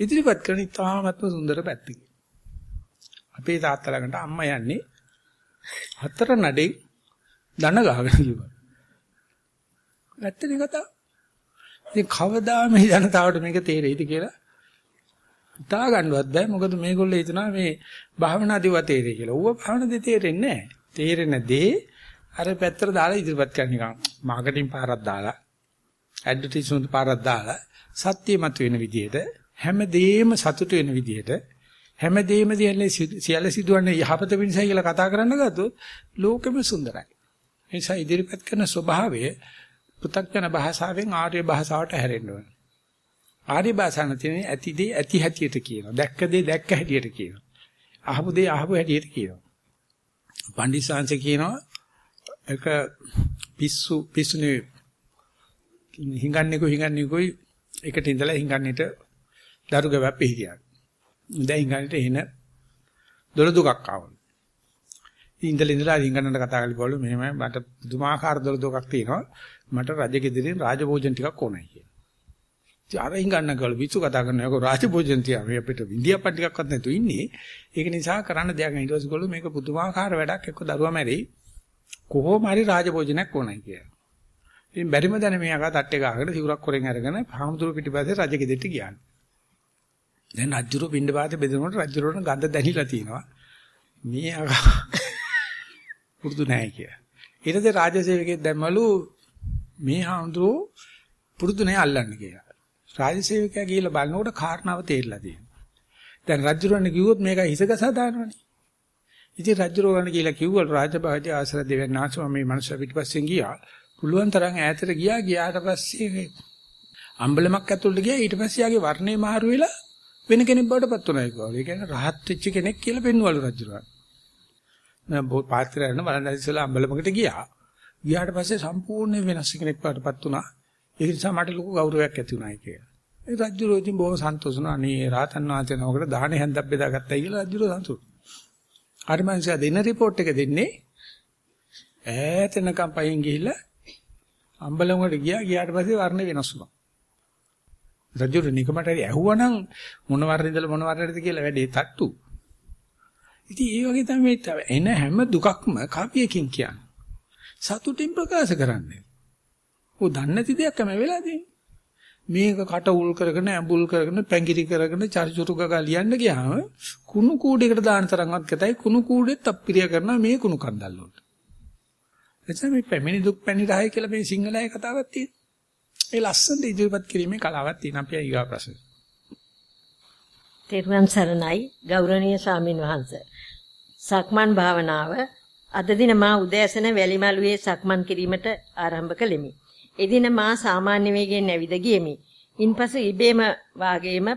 ඉදිරිපත් කරන ඉතාමත්ම සුන්දර පැත්තකින්. අපේ තාත්තා ළඟට අම්මා යන්නේ හතර නඩේ දන ගහගෙන කිව්වා. ඇත්තනේ කතාව. ඉතින් කවදා මේ ජනතාවට මේක තේරෙයිද කියලා හිතා ගන්නවත් බෑ මොකද මේගොල්ලෝ හිතනවා මේ භාවනා දිව තේරෙයි කියලා. ඌව භාවනා දෙ තේරෙන්නේ නැහැ. තේරෙන දේ අර පැත්තට දාලා ඉදිරිපත් කරන නිකන් මාකටිං පාරක් දාලා ඇඩ්වර්ටයිස්මන්ට් පාරක් දාලා සත්‍ය මත වෙන විදිහට හැමදේම සතුට වෙන විදිහට හැමදේම දිහන්නේ සියල්ල සිදුවන්නේ යහපත පිණිසයි කියලා කතා කරන්න ගත්තොත් ලෝකෙම සුන්දරයි. ඒ නිසා ඉදිරිපත් කරන ස්වභාවය පෘථග්ජන භාෂාවෙන් ආර්ය භාෂාවට හැරෙන්න ඕනේ. ආර්ය භාෂාන තියෙන ඇති දේ ඇති හැටියට කියනවා. දැක්ක දේ දැක්ක හැටියට කියනවා. අහපු දේ අහපු හැටියට කියනවා. පණ්ඩිස්සංශ කියනවා එක පිස්සු පිස්සුනේ හිඟන්නේකෝ හිඟන්නේකෝයි එකට ඉඳලා හිඟන්නේට දරු ගැවප් පිහිටියා. දැන් හිඟන්නේට එන දොළ දුකක් ආවලු. ඉඳලා ඉඳලා හිඟන්නට කතා කරලා මෙහෙමයි මට පුදුමාකාර දොළ දුකක් තියෙනවා. මට රජගෙදරින් රාජභෝජන ටිකක් ඕනයි කියලා. ඉතින් අර හිඟන්න ගල විසු කතා කරනවා. ඒක රාජභෝජන තියා මේ අපිට ඉන්දියාපන් ටිකක්වත් නැතු ඉන්නේ. ඒක නිසා කරන්න දෙයක් නැහැ. ඊට පස්සේ ගොල්ලෝ මේක පුදුමාකාර වැඩක් එක්ක දරුවා මැරෙයි. කොහොම හරි රාජභෝජනයක් ඕනයි කියලා. ඉතින් බැරිම දැන මේ අගා තට්ටේ ගහගෙන සිවුරක් කොරෙන් අරගෙන හාමුදුරු පිටිපස්සේ රජගෙදරට ගියා. දැන් රජුරෝ පින්ඩ පාතේ බෙදනකොට රජුරෝට ගඳ දැනිලා තියෙනවා. මේ අගා පුරුදු නැහැ කියලා. ඊට පස්සේ රාජසේවකෙක් දැම්මලු මේ හාමුදුරුවෝ පුරුදු නැහැ අල්ලන්න කියලා. රාජසේවකයා ගිහිල්ලා බලනකොට කාරණාව තේරිලා තියෙනවා. දැන් රජුරණ කිව්වොත් මේක හිසගසා දානවනේ. ඉතින් රජුරණ කියලා කිව්වලු රාජභාජ්‍ය ආශ්‍රය දෙවියන් ආශ්‍රම මේ මනුස්ස පිටිපස්සෙන් ගියා. පුළුවන් තරම් ඈතට ගියා ගියාට පස්සේ අම්බලමක් ඇතුළට ගියා ඊට පස්සේ යාගේ වර්ණේ මාරු වෙලා වෙන කෙනෙක් බවට පත් වුණා ඒක. ඒ කියන්නේ රහත් වෙච්ච කෙනෙක් කියලා පෙන්වලු රජුරණ. මම පාත්‍රයන් බලන්න ඉස්සෙල්ලා අම්බලමකට ගියා. ගියාට පස්සේ සම්පූර්ණ වෙනස් කෙනෙක් බවට පත් වුණා. ඒ නිසා මට ලොකු ගෞරවයක් ඇති වුණායි කියලා. ඒ රජුරෝ ඉතින් බොහොම සන්තෝෂ වුණා. අනේ රාතන් වහන්සේ නමකට දාහනේ හැන්දක් බෙදාගත්තයි කියලා රජුරෝ සතුටු. අර මංසයා දෙන report එක දෙන්නේ ඈතනකම් පයින් ගිහිල්ලා අම්බලමකට ගියා ගියාට පස්සේ වර්ණ වෙනස් වුණා. රජුර නිකමට හරි ඇහුවනම් මොන වර්ණෙදල මොන වර්ණෙද කියලා වැඩේ තට්ටු. ඉතින් ඒ වගේ තමයි එන හැම දුකක්ම කවියකින් කියන්නේ. සතුටින් ප්‍රකාශ කරන්නේ. ਉਹ දන්නේ නැති දෙයක් තමයි වෙලා තියෙන්නේ. මේක කට උල් කරගෙන ඇඹුල් කරගෙන පැංගිරි කරගෙන චරිචුරු ගගා ලියන්න ගියාම කුණු කූඩේකට දාන තරම්වත් කතයි කුණු කූඩෙත් අප්පිරිය කරනවා මේ කුණු කන්දල් වලට. එතන මේ පැමිණි දුක් පැණි රහයි කියලා මේ සිංහලයේ කතාවක් තියෙනවා. ඒ ලස්සනට ඉදිරිපත් කිරීමේ කලාවක් තියෙනවා අපි ඊගා ප්‍රශ්න. තෙරුවන් සරණයි ගෞරවනීය ස්වාමින් වහන්සේ. සක්මන් භාවනාව අද දින මා උදෑසන වැලිමලුවේ සක්මන් කිරීමට ආරම්භ කළෙමි. එදින මා සාමාන්‍ය වේගයෙන් ඇවිද ගියෙමි. ඉන්පසු ඉබේම වාගේම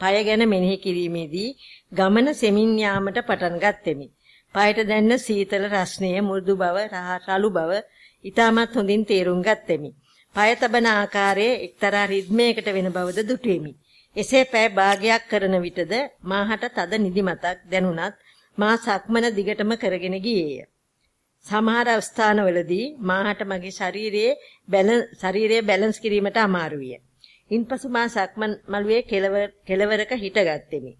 পায় ගැන මෙනෙහි කිරීමේදී ගමන සෙමින් යාමට පටන් ගත්ෙමි. පායට දැන්න සීතල රස්නය මෘදු බව රළු බව ඊටමත් හොඳින් තේරුම් ගත්ෙමි. පාය තබන ආකාරයේ එක්තරා රිද්මයකට වෙන බවද දුටුවෙමි. එසේ පැය භාගයක් කරන විටද මාහට තද නිදිමතක් දැනුණත් මා සක්මන දිගටම කරගෙන ගියේය. සමහර අවස්ථානවලදී මාහට මගේ ශරීරයේ බැලන්ස් ශරීරයේ බැලන්ස් කිරීමට අමාරු විය. ඉන්පසු මා සක්මන් මළුවේ කෙළවරක හිටගත්ෙමි.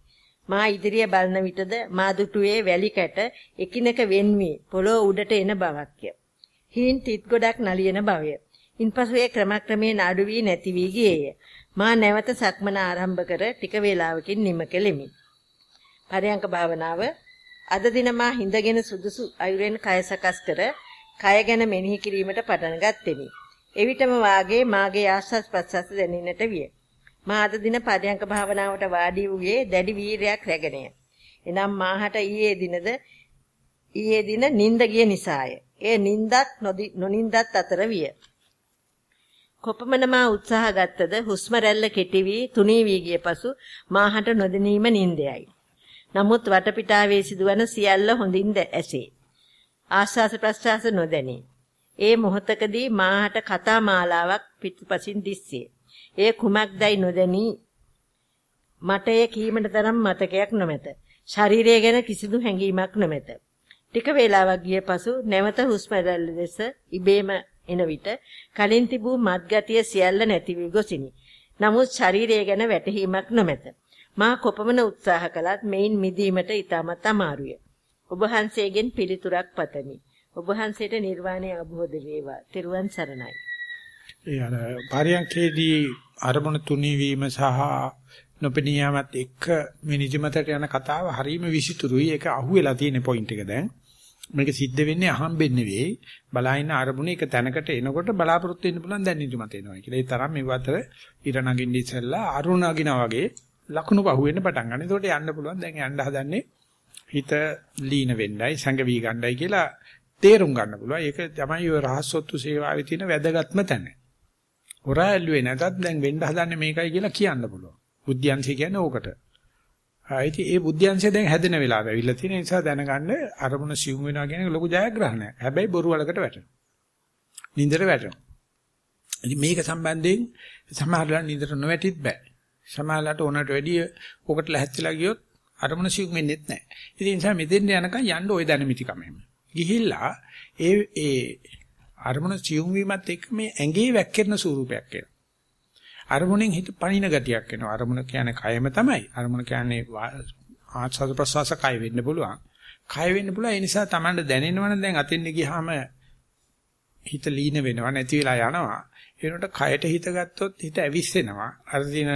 මා ඉදිරිය බලන විටද මා දුටුවේ වැලි කැට එකිනෙක වෙන් වී පොළොව උඩට එන බවක්ය. හීන් තිත් ගොඩක් නලියන බවය. ඉන්පසු ඒ ක්‍රමක්‍රමයෙන් අඩු වී නැති වී ගියේය. මා නැවත සක්මන ආරම්භ කර ටික වේලාවකින් නිම කෙලිමි. පරයන්ක භාවනාව අද දින මා හිඳගෙන සුදුසු අයුරෙන් කය සකස් කර කය ගැන මෙනෙහි කිරීමට පටන් ගත්ෙමි. එවිටම වාගේ මාගේ ආස්වාස් ප්‍රසස් දැනෙන්නට විය. මා අද දින පරයන්ක භාවනාවට වාඩි වූයේ දැඩි වීරයක් රැගෙනය. එනම් මාහට ඊයේ දිනද ඊයේ දින නිින්ද ගිය නිසාය. ඒ නිින්දත් නොනින්දත් අතර විය. කොපමණ මා උත්සාහ ගත්තද හුස්ම රැල්ල කෙටි වී තුනී වී ගිය පසු මාහට නොදැනීම නින්දයයි. නමුත් වටපිටාවේ සිදුවන සියල්ල හොඳින් ඇසේ. ආස්වාස ප්‍රස්වාස නොදැනේ. ඒ මොහොතකදී මාහට කතා මාලාවක් පිටුපසින් දිස්සේ. ඒ කුමක්දයි නොදැනී මට ඒ කීමට තරම් මතකයක් නොමැත. ශරීරය ගැන කිසිදු හැඟීමක් නොමැත. ටික වේලාවක් ගිය පසු නැවත හුස්ම රැල්ල දෙස ඉබේම එන විට කලින් තිබූ මත්ගතිය සියල්ල නැති වී ගොසිනි. නමුත් ශරීරය ගැන වැටහීමක් නොමැත. මා කොපමණ උත්සාහ කළත් මේන් මිදීමට ඊටමත් අමාරුය. ඔබ වහන්සේගෙන් පිළිතුරක් පතමි. ඔබ වහන්සේට නිර්වාණය අවබෝධ වේවා. ත්‍රිවන් සරණයි. ඒ අර පාරියන්කේදී අරමුණ තුනී වීම සහ නොපෙනියාමත් එක්ක මේ නිදිමතට යන කතාව හරීම විසිතුරුයි. ඒක අහුවෙලා තියෙන පොයින්ට් එක දැන්. මේක සිද්ධ වෙන්නේ අහම්බෙන් නෙවෙයි බලාගෙන අරමුණ එක තැනකට එනකොට බලාපොරොත්තු වෙන්න පුළුවන් දැන් නිදිමත එනවා කියලා. ඒ තරම් මේ අතර ඉර නගින්න ඉස්සෙල්ලා අරුණ නගිනා වගේ ලකුණු පහුවෙන්න පටන් ගන්න. ඒකට යන්න පුළුවන් දැන් යන්න හදන්නේ හිත ලීන වෙන්නයි සංගවි ගන්නයි කියලා තේරුම් ගන්න පුළුවන්. ඒක තමයි ඔය රහස්සොත්තු සේවාවේ තියෙන වැදගත්ම තැන. හොරා ඇල්ලුවේ නැතත් දැන් වෙන්න හදන්නේ මේකයි කියලා කියන්න පුළුවන්. බුද්ධියන්සේ කියන්නේ ඕකට. ආයිති ඒ බුද්ධ්‍යංශය දැන් හැදෙන වෙලාව ඇවිල්ලා තියෙන නිසා දැනගන්න අරමුණ සිවුම් වෙනවා කියන එක ලොකු ජයග්‍රහණයක්. හැබැයි බොරු වලකට වැටෙනවා. නින්දට වැටෙනවා. ඉතින් මේක සම්බන්ධයෙන් සමහරවල් නින්දට නොවැටිත් බෑ. සමහරවල්ට ඕනට වැඩිය ඔකට ලැහැත්තිලා ගියොත් අරමුණ සිවුම් වෙන්නේ නැහැ. ඉතින් ඒ නිසා මෙතෙන් යනකම් යන්න ওই දැනමිති කමෙම. ගිහිල්ලා ඒ ඒ අරමුණ සිවුම් වීමත් එක්ක මේ ඇඟේ වැක්කිරන ස්වරූපයක් එනවා. අරමුණෙන් හිත පණින ගතියක් එනවා. අරමුණ කියන්නේ කයම තමයි. අරමුණ කියන්නේ ආස්වාද ප්‍රසවාස කය වෙන්න පුළුවන්. කය වෙන්න පුළුවන්. ඒ නිසා Tamanට දැනෙනවනේ දැන් අතින් ගියාම හිත ලීන වෙනවා නැති වෙලා යනවා. ඒනට කයට හිත ගත්තොත් හිත ඇවිස්සෙනවා. අර දින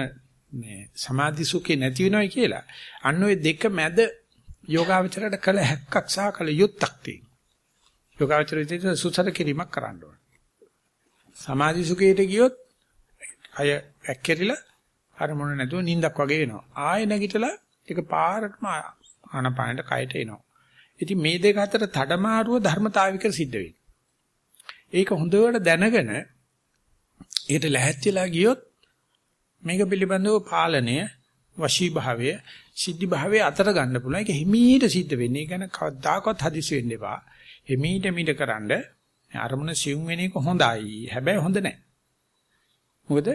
මේ සමාධි සුඛේ නැති වෙනවයි කියලා. අන්න ওই දෙක මැද යෝගාවචරයට කළ හැක්කක් සහ කළ යුත්තක් තියෙනවා. යෝගාචරිතයේ සුසර කිරීමක් කරන්න ඕන. සමාධි සුඛයට ගියොත් අය ඇක්කිරිලා අර මොන නැතුව නිින්දක් වගේ වෙනවා. ආයෙ නැගිටලා ඒක පාරටම ආනපානට කයට එනවා. ඉතින් මේ දෙක අතර තඩමාරුව ධර්මතාවික සිද්ධ වෙනවා. ඒක හොඳට දැනගෙන ඒකට ලැහැත්තිලා ගියොත් මේක පිළිබඳව පාලනය වශී භාවය සිද්ධි භාවය අතර ගන්න පුළුවන්. ඒක හිමීට සිද්ධ වෙන්නේ. ඒ කියන්නේ කවදාකවත් හදිසි වෙන්න එපා. හිමීට මීට කරන්ඩ අරමුණ සිවුම් වෙන එක හොඳයි. හැබැයි හොඳ නැහැ. මොකද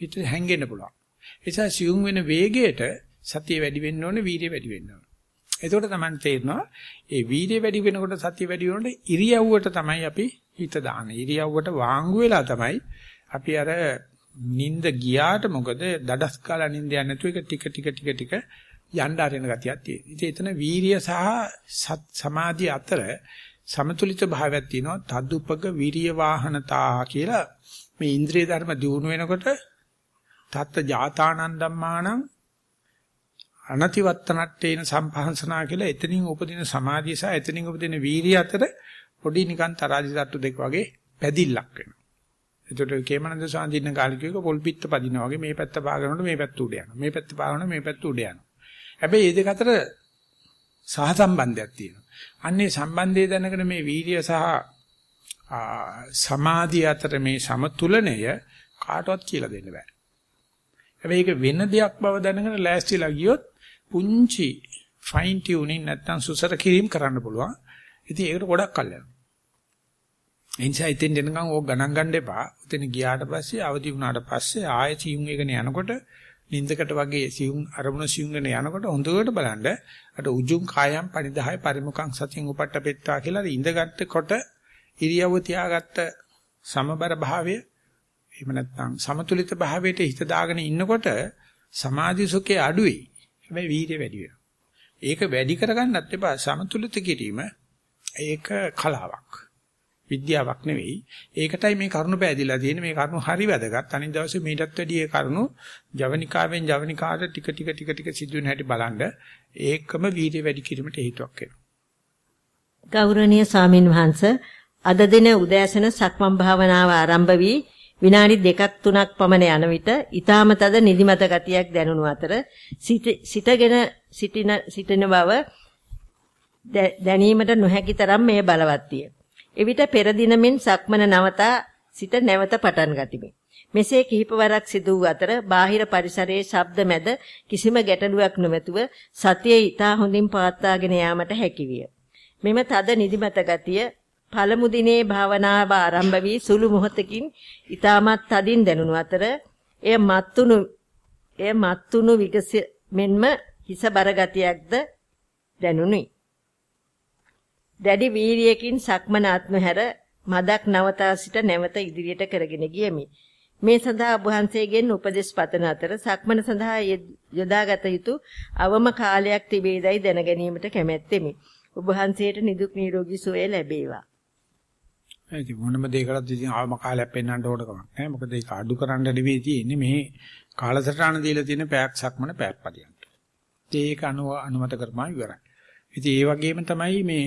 හිත හැංගෙන්න පුළුවන්. ඒ නිසා සිවුම් වෙන වේගයට සතිය වැඩි වෙන්න ඕනේ, වීර්යය වැඩි වෙන්න ඕනේ. එතකොට තමයි තේරෙනවා ඒ වීර්යය වැඩි වෙනකොට සතිය වැඩි වෙනකොට ඉරියව්වට තමයි අපි හිත දාන්නේ. ඉරියව්වට වාංගු වෙලා තමයි අපි අර නිින්ද ගියාට මොකද දඩස් කාලා නිින්ද යන්නේ නැතුව ඒක ටික ටික ටික ටික යන්න ආරෙන ගතියක් තියෙනවා. ඉතින් එතන වීරිය සහ සමාධිය අතර සමතුලිත භාවයක් තියෙනවා. තදුපක විරිය වාහනතා කියලා මේ ඉන්ද්‍රිය ධර්ම දියුණු වෙනකොට තත්ත ජාතානන් ධම්මානං අනතිවත්තනට්ඨේන සම්පහන්සනා කියලා එතනින් උපදින සමාධිය සහ එතනින් උපදින වීරිය අතර පොඩි නිකන් තරාදි තට්ටු දෙක වගේ පැදිල්ලක් වෙනවා. එතකොට කේමනන්ද සාන්දින්න කාලිකයක පොල් පිට පදිනවා වගේ මේ පැත්ත පාගනකොට මේ පැත්ත උඩ යනවා. මේ පැත්ත පාගනකොට මේ පැත්ත උඩ යනවා. හැබැයි මේ දෙක අතර සහසම්බන්ධයක් තියෙනවා. අන්නේ සම්බන්ධය දැනගෙන මේ වීර්ය සහ සමාධිය අතර මේ සමතුලනය කාටවත් කියලා දෙන්න බෑ. හැබැයි ඒක වෙන දෙයක් බව දැනගෙන ලෑස්තිලා ගියොත් පුංචි ෆයින් ටියුනින් නැත්තම් සුසර කිරීම කරන්න පුළුවන්. ඉතින් ඒකට ගොඩක් කල් යනවා. එනිසා ඉතින් දෙනකන් ඕක ගණන් ගන්න එපා. උතන ගියාට පස්සේ අවදි වුණාට පස්සේ ආයෙ සියුම් එකන යනකොට නින්දකට වගේ සියුම් අරමුණ සියුම් වෙන යනකොට හොඳට බලන්න අර උජුං කායම් පනිදාය පරිමුඛං සතියෙන් උපට්ඨපෙත්තා කියලා ඉඳගත්ත කොට ඉරියව්ව තියාගත්ත සමබර භාවය එහෙම නැත්නම් සමතුලිත භාවයට හිත දාගෙන ඉන්නකොට සමාධි සුඛේ අඩුයි. හැබැයි වීර්ය වැඩි වෙනවා. ඒක වැඩි කරගන්නත් එපා සමතුලිත කිරීම ඒක කලාවක්. විද්‍යාවක් නෙවෙයි. ඒකටයි මේ කරුණ පෑදිලා තියෙන්නේ. මේ කරුණ හරි වැදගත්. අනිත් දවසේ මීටත් වැඩි ඒ කරුණ ජවනිකාවෙන් ජවනිකාට ටික ටික ටික ටික සිදුවෙන හැටි බලන්න ඒකම වීර්ය වැඩි කිරීමට හේතුවක් වෙනවා. ගෞරවනීය ස්වාමින් වහන්සේ අද දින උදෑසන සක්මන් භාවනාව ආරම්භ වී විනාඩි දෙකක් තුනක් පමණ යන විට ඊටම තද නිදිමත ගතියක් දැනුණු අතර සිටගෙන සිටින සිටින බව දැනීමට නොහැකි තරම් මේ බලවත් විය. එවිට පෙර දිනමින් සක්මන නවතා සිට නැවත පටන් ගතිමි. මෙසේ කිහිප වරක් සිදු වූ අතර බාහිර පරිසරයේ ශබ්ද මැද කිසිම ගැටලුවක් නොමැතුව සතියේ ඊටා හොඳින් පවත්වාගෙන යාමට හැකියිය. මෙම තද නිදිමත ගතිය පළමු දිනේ භාවනාව ආරම්භ වී සුළු මොහොතකින් ඊටමත් තදින් දැනුණු අතර එය මත්තුණු එය මත්තුණු විගස මෙන්ම හිස බර ගතියක්ද දැනුනි. දැඩි වීරියකින් සක්මන අත්මහැර මදක් නවතා සිට නැවත ඉදිරියට කරගෙන ගියමි. මේ සඳහා ඔබ වහන්සේගෙන් උපදෙස් පතන අතර සක්මන සඳහා යොදාගත යුතු අවම කාලයක් තිබේදයි දැන ගැනීමට කැමැත්තෙමි. ඔබ වහන්සේට නිදුක් නිරෝගී සුවය ලැබේවා. ඒ මොනම දෙයකටත් ඉතින් අවම කාලයක් පෙන්වන්න ඕන කමක් නැහැ. මොකද ඒක අඩු කරන්න නෙවෙයි තියෙන්නේ. මේ කාලසටහන දීලා තියෙන පැයක් සක්මන පැයක් පරියන්ක. ඒක අනුව අනුමත කරපුවා ඉවරයි. ඉතින් ඒ වගේම තමයි මේ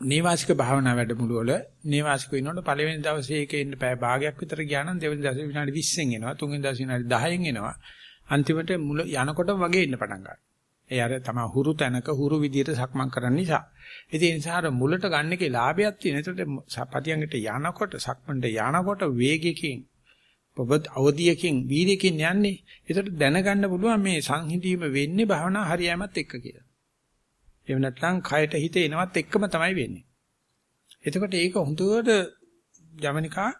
නේවාසික භාවනා වැඩමුළු වල නේවාසික වෙනකොට පළවෙනි දවසේ ඒකේ ඉන්න පැය භාගයක් විතර ගියා නම් දෙවෙනි දවසේ විනාඩි 20න් එනවා තුන්වෙනි දවසේ විනාඩි 10න් එනවා අන්තිමට මුල යනකොටම වගේ ඉන්න පටන් ගන්නවා. ඒ අර තමයි හුරු තැනක හුරු විදියට සක්මන් කරන්න නිසා. ඉතින් ඒ නිසා අර මුලට ගන්න එකේ ලාභයක් තියෙන. ඒකට සපතියන්ගට යනකොට සක්මන්ට යනකොට වේගයකින් ඔබත් අවදියකින් වීර්යකින් යන්නේ. ඒකට දැනගන්න පුළුවන් මේ සංහිඳීම වෙන්නේ භාවනා හරියමත් එක්ක කියලා. එහෙම නැත්නම් කයට හිත එනවත් එක්කම තමයි වෙන්නේ. එතකොට ඒක හොඳට ජවනිකා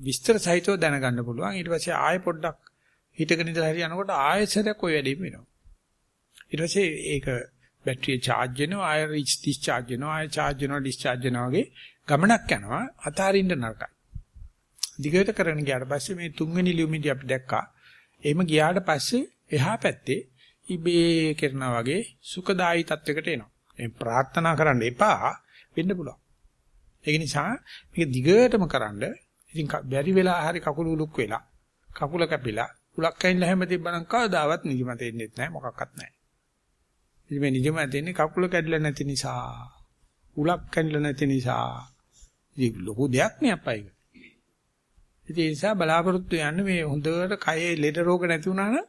විස්තර සහිතව දැනගන්න පුළුවන්. ඊට පස්සේ ආයෙ පොඩ්ඩක් හිතගෙන ඉඳලා හරි යනකොට ආයෙසරයක් ওই වැඩේම වෙනවා. ඊට පස්සේ ඒක බැටරිය charge වෙනවා ආයෙ රිච් ඩිස්චාර්ජ් වෙනවා ආයෙ charge වෙනවා ඩිස්චාර්ජ් වෙනවා වගේ ගමනක් යනවා අතාරින්න නරකයි. දිගට කරගෙන ගියාට පස්සේ මේ තුන්වෙනි ලියුමේදී අපි දැක්කා. එහෙම ගියාට පස්සේ එහා පැත්තේ ඉබේ කරනා වගේ සුඛදායි තත්වයකට එනවා. මේ ප්‍රාර්ථනා කරන්න එපා වෙන්න පුළුවන්. ඒක නිසා මේක දිගටම කරන්න ඉතින් බැරි වෙලා හරි කකුල උලුක් වෙලා කකුල කැපිලා උලක් කයින්ලා හැම තිබ්බනම් කවදාවත් නිදිමත එන්නේ නැහැ මොකක්වත් නැහැ. ඉතින් මේ නිදිමත එන්නේ කකුල කැඩිලා නැති නිසා. උලක් කැඩලා නැති නිසා. ඉතින් ලොකු දෙයක් නේ අප්පා ඒක. ඉතින් ඒ නිසා බලාපොරොත්තු යන්නේ මේ හොඳට කයේ ලෙඩ රෝග නැති වුණා නම්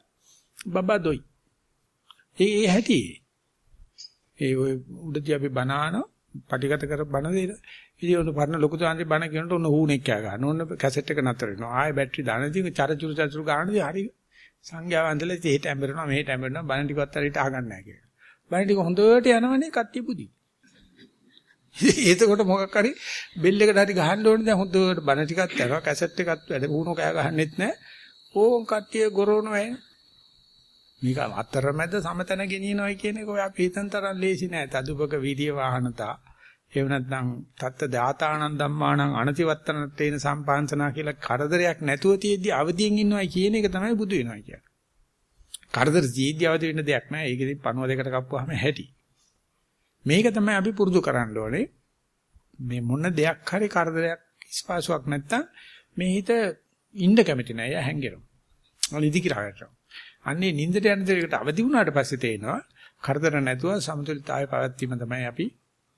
බබා දොයි. ඒ ඒ හැටි. ඒ ඔය උඩදී අපි බනාන පටිගත කර බන දෙන. ඉතින් ඔන්න පරණ ලොකු තාන්ති බන කියනකොට ඔන්න හූනෙක් කෑ ගන්න. ඔන්න කැසට් එක නතර වෙනවා. ආයෙ බැටරි දාන ඉතින් චරචුරු චරචුරු ගන්නදී හරි සංඥාව ඇඳලා ඉතින් එහෙට ඇඹරෙනවා මෙහෙට ඇඹරෙනවා බන ටිකවත් හරියට අහගන්න නැහැ කියලා. බන ටික හොඳට යනවනේ කට්ටිය පුදි. එතකොට මොකක් හරි බෙල් එකට හරි ගහන්න ඕනේ දැන් හොඳට බන ටිකක් යනවා කැසට් එකත් වැඩ වුණෝ කෑ ගහන්නෙත් නැහැ. ඕන් කට්ටිය ගොරවනවා එහෙනම්. මේක අතරමැද සමතන ගෙනියනවයි කියන එක ඔය අපි හිතන තරම් ලේසි නෑ. තදුපක විදිය වාහනතා. එහෙම නැත්නම් තත්ත දාතානන් ධම්මානං අනතිවත්තන තේන සම්පාංශනා කියලා කරදරයක් නැතුව තියෙද්දි අවදියෙන් ඉන්නවයි කියන එක තමයි බුදු වෙනවා කියන්නේ. කරදර තියෙද්දි අවදි වෙන්න දෙයක් නෑ. ඒකෙදි පණුව දෙකට කප්පුවාම හැටි. මේක තමයි අපි පුරුදු කරන්න ඕනේ. මේ මොන දෙයක් හරි කරදරයක් ස්පාසුවක් නැත්තම් මේ හිත ඉන්න කැමති නෑ. එයා හැංගෙනවා. අනිදි කිරාගටනවා. අන්නේ නින්දට යන දෙයකට අවදි වුණාට පස්සේ තේනවා කරදර නැතුව සමතුලිතතාවය පවත්වීම තමයි අපි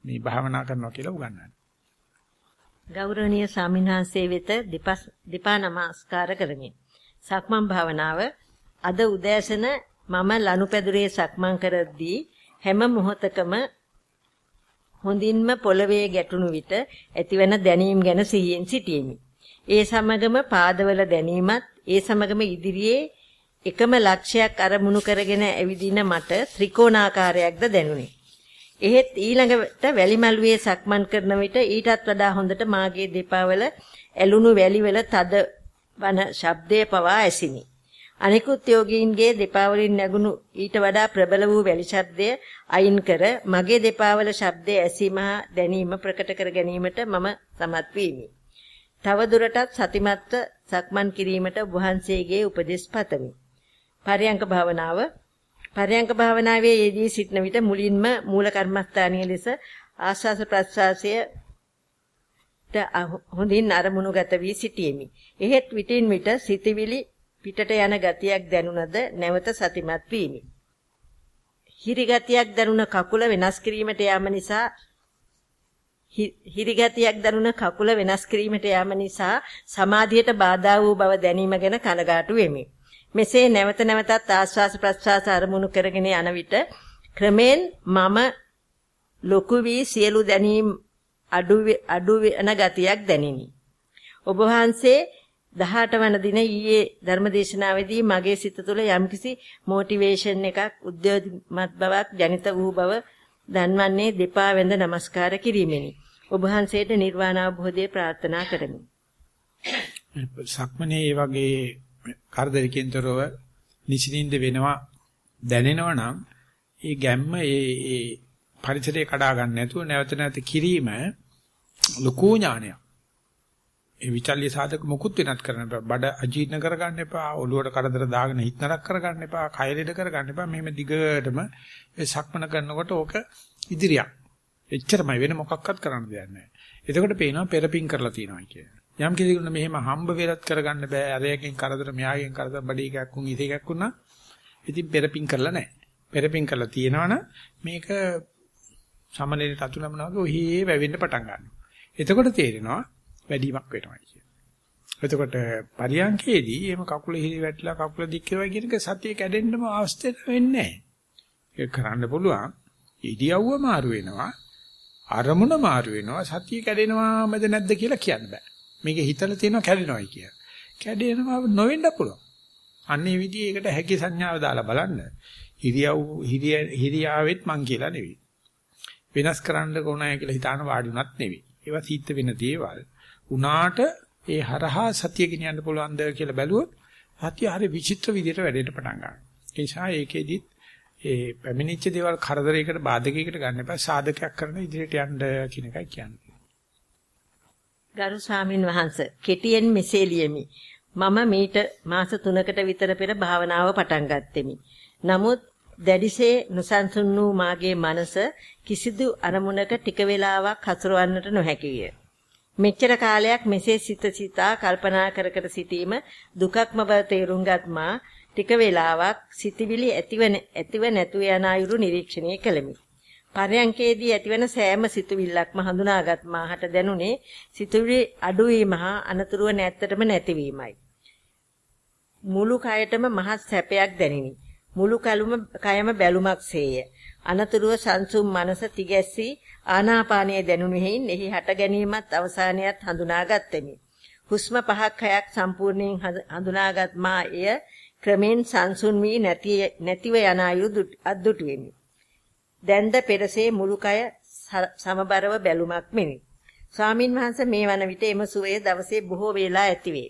මේ භාවනා කරනවා කියලා උගන්වන්නේ. ගෞරවනීය ස්වාමින්වහන්සේ වෙත දෙපස් දෙපා නමස්කාර කරමි. සක්මන් භාවනාව අද උදෑසන මම ලනුපැදුරේ සක්මන් කරද්දී හැම මොහොතකම හොඳින්ම පොළවේ ගැටුණු විට ඇතිවන දැනීම් ගැන සිහියෙන් සිටියෙමි. ඒ සමගම පාදවල දැනීමත් ඒ සමගම ඉදිරියේ එකම ලක්ෂයක් අරමුණු කරගෙන ඇවිදින මට ත්‍රිකෝණාකාරයක්ද දැනුනි. එහෙත් ඊළඟට වැලිමල්ුවේ සක්මන් කරන විට ඊටත් වඩා හොඳට මාගේ දෙපා වල ඇලුණු වැලිවල තද වන ශබ්දය පවා ඇසිනි. අනිකුත් යෝගීන්ගේ දෙපා වලින් නැගුණු ඊට වඩා ප්‍රබල වූ වැලි ශබ්දය අයින් කර මගේ දෙපා වල ශබ්දය ඇසීම දැනීම ප්‍රකට කර ගැනීමට මම සමත් වීමි. තව දුරටත් සතිමත්ව සක්මන් කිරීමට වහන්සේගේ උපදෙස් පතමි. පරයන්ක භාවනාව පරයන්ක භාවනාවේ යෙදී සිටන විට මුලින්ම මූල කර්මස්ථානීය ලෙස ආස්වාස ප්‍රස්වාසය හොඳින් අරමුණු ගත වී සිටියෙමි. එහෙත් විටින් විට සිතවිලි පිටට යන ගතියක් දැනුණද නැවත සතිමත් වීමි. හිරි ගතියක් දැනුණ කකුල වෙනස් කිරීමට යාම නිසා හිරි ගතියක් දැනුණ කකුල වෙනස් කිරීමට යාම නිසා සමාධියට බාධා වූ බව දැනීම ගැන කනගාටු වෙමි. මෙසේ නැවත නැවතත් ආස්වාස ප්‍රස්වාස අරමුණු කරගෙන යන විට ක්‍රමෙන් මම ලොකු වී සියලු දැනීම් අඩු අඩු වෙන ගතියක් දැනිනි. ඔබ වහන්සේ 18 වන දින ඊයේ ධර්මදේශනාවේදී මගේ සිත තුළ යම්කිසි මොටිවේෂන් එකක් උද්‍යෝගමත් බවක් ජනිත වූ බව දන්වන්නේ දෙපා වැඳ නමස්කාර කිරීමෙනි. ඔබ වහන්සේට නිර්වාණ අවබෝධය ප්‍රාර්ථනා කරමි. සක්මනේ මේ වගේ කරදරකින්තරව නිසින්ින්ද වෙනවා දැනෙනවා නම් ඒ ගැම්ම ඒ ඒ පරිසරය කඩා ගන්න නැතුව නැවත නැවත කිරීම ලකෝ ඥානයක්. ඒ විචල්්‍ය සාධක මුකුත් වෙනත් කරන්න එපා. බඩ අජීර්ණ කරගන්න එපා. ඔළුවට කරදර දාගෙන හිත නරක කරගන්න එපා. කය ලෙඩ කරගන්න එපා. මෙහෙම දිගටම ඒ සක්මන කරනකොට ඕක ඉදිරියක්. එච්චරමයි වෙන මොකක්වත් කරන්න දෙයක් නැහැ. එතකොට පේනවා පෙරපින් කරලා තියෙනවා කියන්නේ. යම් කෙනෙකුට මෙහෙම හම්බ වෙලත් කරගන්න බෑ. අරයකින් කරදර මෙයාගෙන් කරදර බඩේ එකක් වුන් ඉත එකක් වුණා. ඉතින් පෙරපින් කරලා නැහැ. පෙරපින් කරලා තියෙනවනම් මේක සමනලයට අතුලමනවා වගේ ඔහේ වැවෙන්න පටන් ගන්නවා. එතකොට තේරෙනවා වැඩිමක් වෙනවා කියන්නේ. එතකොට පරියන්කේදී එහෙම කකුල හිරි වැටලා කකුල දික් කරනවා කියන එක සතිය කැඩෙන්නම අවස්ථාවක් වෙන්නේ නැහැ. ඒක කරන්න පුළුවන්. ඉදියව්ව මාරු වෙනවා. අරමුණ මාරු වෙනවා. සතිය කැඩෙනවාමද නැද්ද කියලා කියන්න බෑ. මේක හිතලා තියෙනවා කැඩෙනවයි කියලා. කැඩෙනවා නොවෙන්න පුළුවන්. අන්නේ විදිහේ ඒකට හැකි සංඥාව දාලා බලන්න. හිරියව් හිරියාවෙත් මං කියලා නෙවෙයි. වෙනස් කරන්න ඕනෑ කියලා හිතාන වාඩි උනත් නෙවෙයි. ඒවා සිද්ධ වෙන දේවල්. උනාට ඒ හරහා සතිය ගෙනියන්න පුළුවන්ද කියලා බැලුවොත් සතිය හරි විචිත්‍ර විදිහට වැඩේට පටන් ගන්නවා. ඒ නිසා ඒකෙදිත් ඒ පැමිණිච්ච දේවල් කරදරයකට බාධකයකට ගන්න එපා සාධකයක් කරන ඉදිරියට යන්න කියන එකයි කියන්නේ. ගරු ස්වාමින් වහන්සේ කෙටියෙන් මෙසේ ලියමි. මම මීට මාස 3කට විතර පෙර භාවනාව පටන් ගත්තෙමි. නමුත් දැඩිසේ නොසන්සුන් වූ මාගේ මනස කිසිදු අරමුණක ටික වේලාවක් හසුරවන්නට නොහැකි විය. මෙච්චර කාලයක් මෙසේ සිත සිතා කල්පනා කර කර සිටීම දුකක්ම බව තේරුම්ගත් මා ටික වේලාවක් සිතවිලි ඇතිව ඇතිව නැතුව යන අයුරු නිරීක්ෂණය කළෙමි. පරයන්කේදී ඇතිවන සෑම සිතුවිල්ලක්ම හඳුනාගත් මාහට දැනුනේ සිතුවිලි අඩුවීම හා අනතුරුව නැත්තටම නැතිවීමයි. මුළු කයටම මහත් සැපයක් දැනිනි. මුළු කලුම කයම බැලුමක්සේය. අනතුරුව සංසුම් මනස තිගැස්සී ආනාපානයේ දැනුනු හේයින් එහි හට ගැනීමත් අවසානයත් හඳුනාගත්ෙමි. හුස්ම පහක් හයක් සම්පූර්ණයෙන් හඳුනාගත් මා එය ක්‍රමෙන් සංසුන් වී නැති නැතිව යන අයුරු අද්දුටු වෙමි. දැන්ද පෙරසේ මුළු කය සමබරව බැලුමක් මෙනි. ස්වාමින් වහන්සේ මේ වන විට එම සුවේ දවසේ බොහෝ වේලා ඇතිවේ.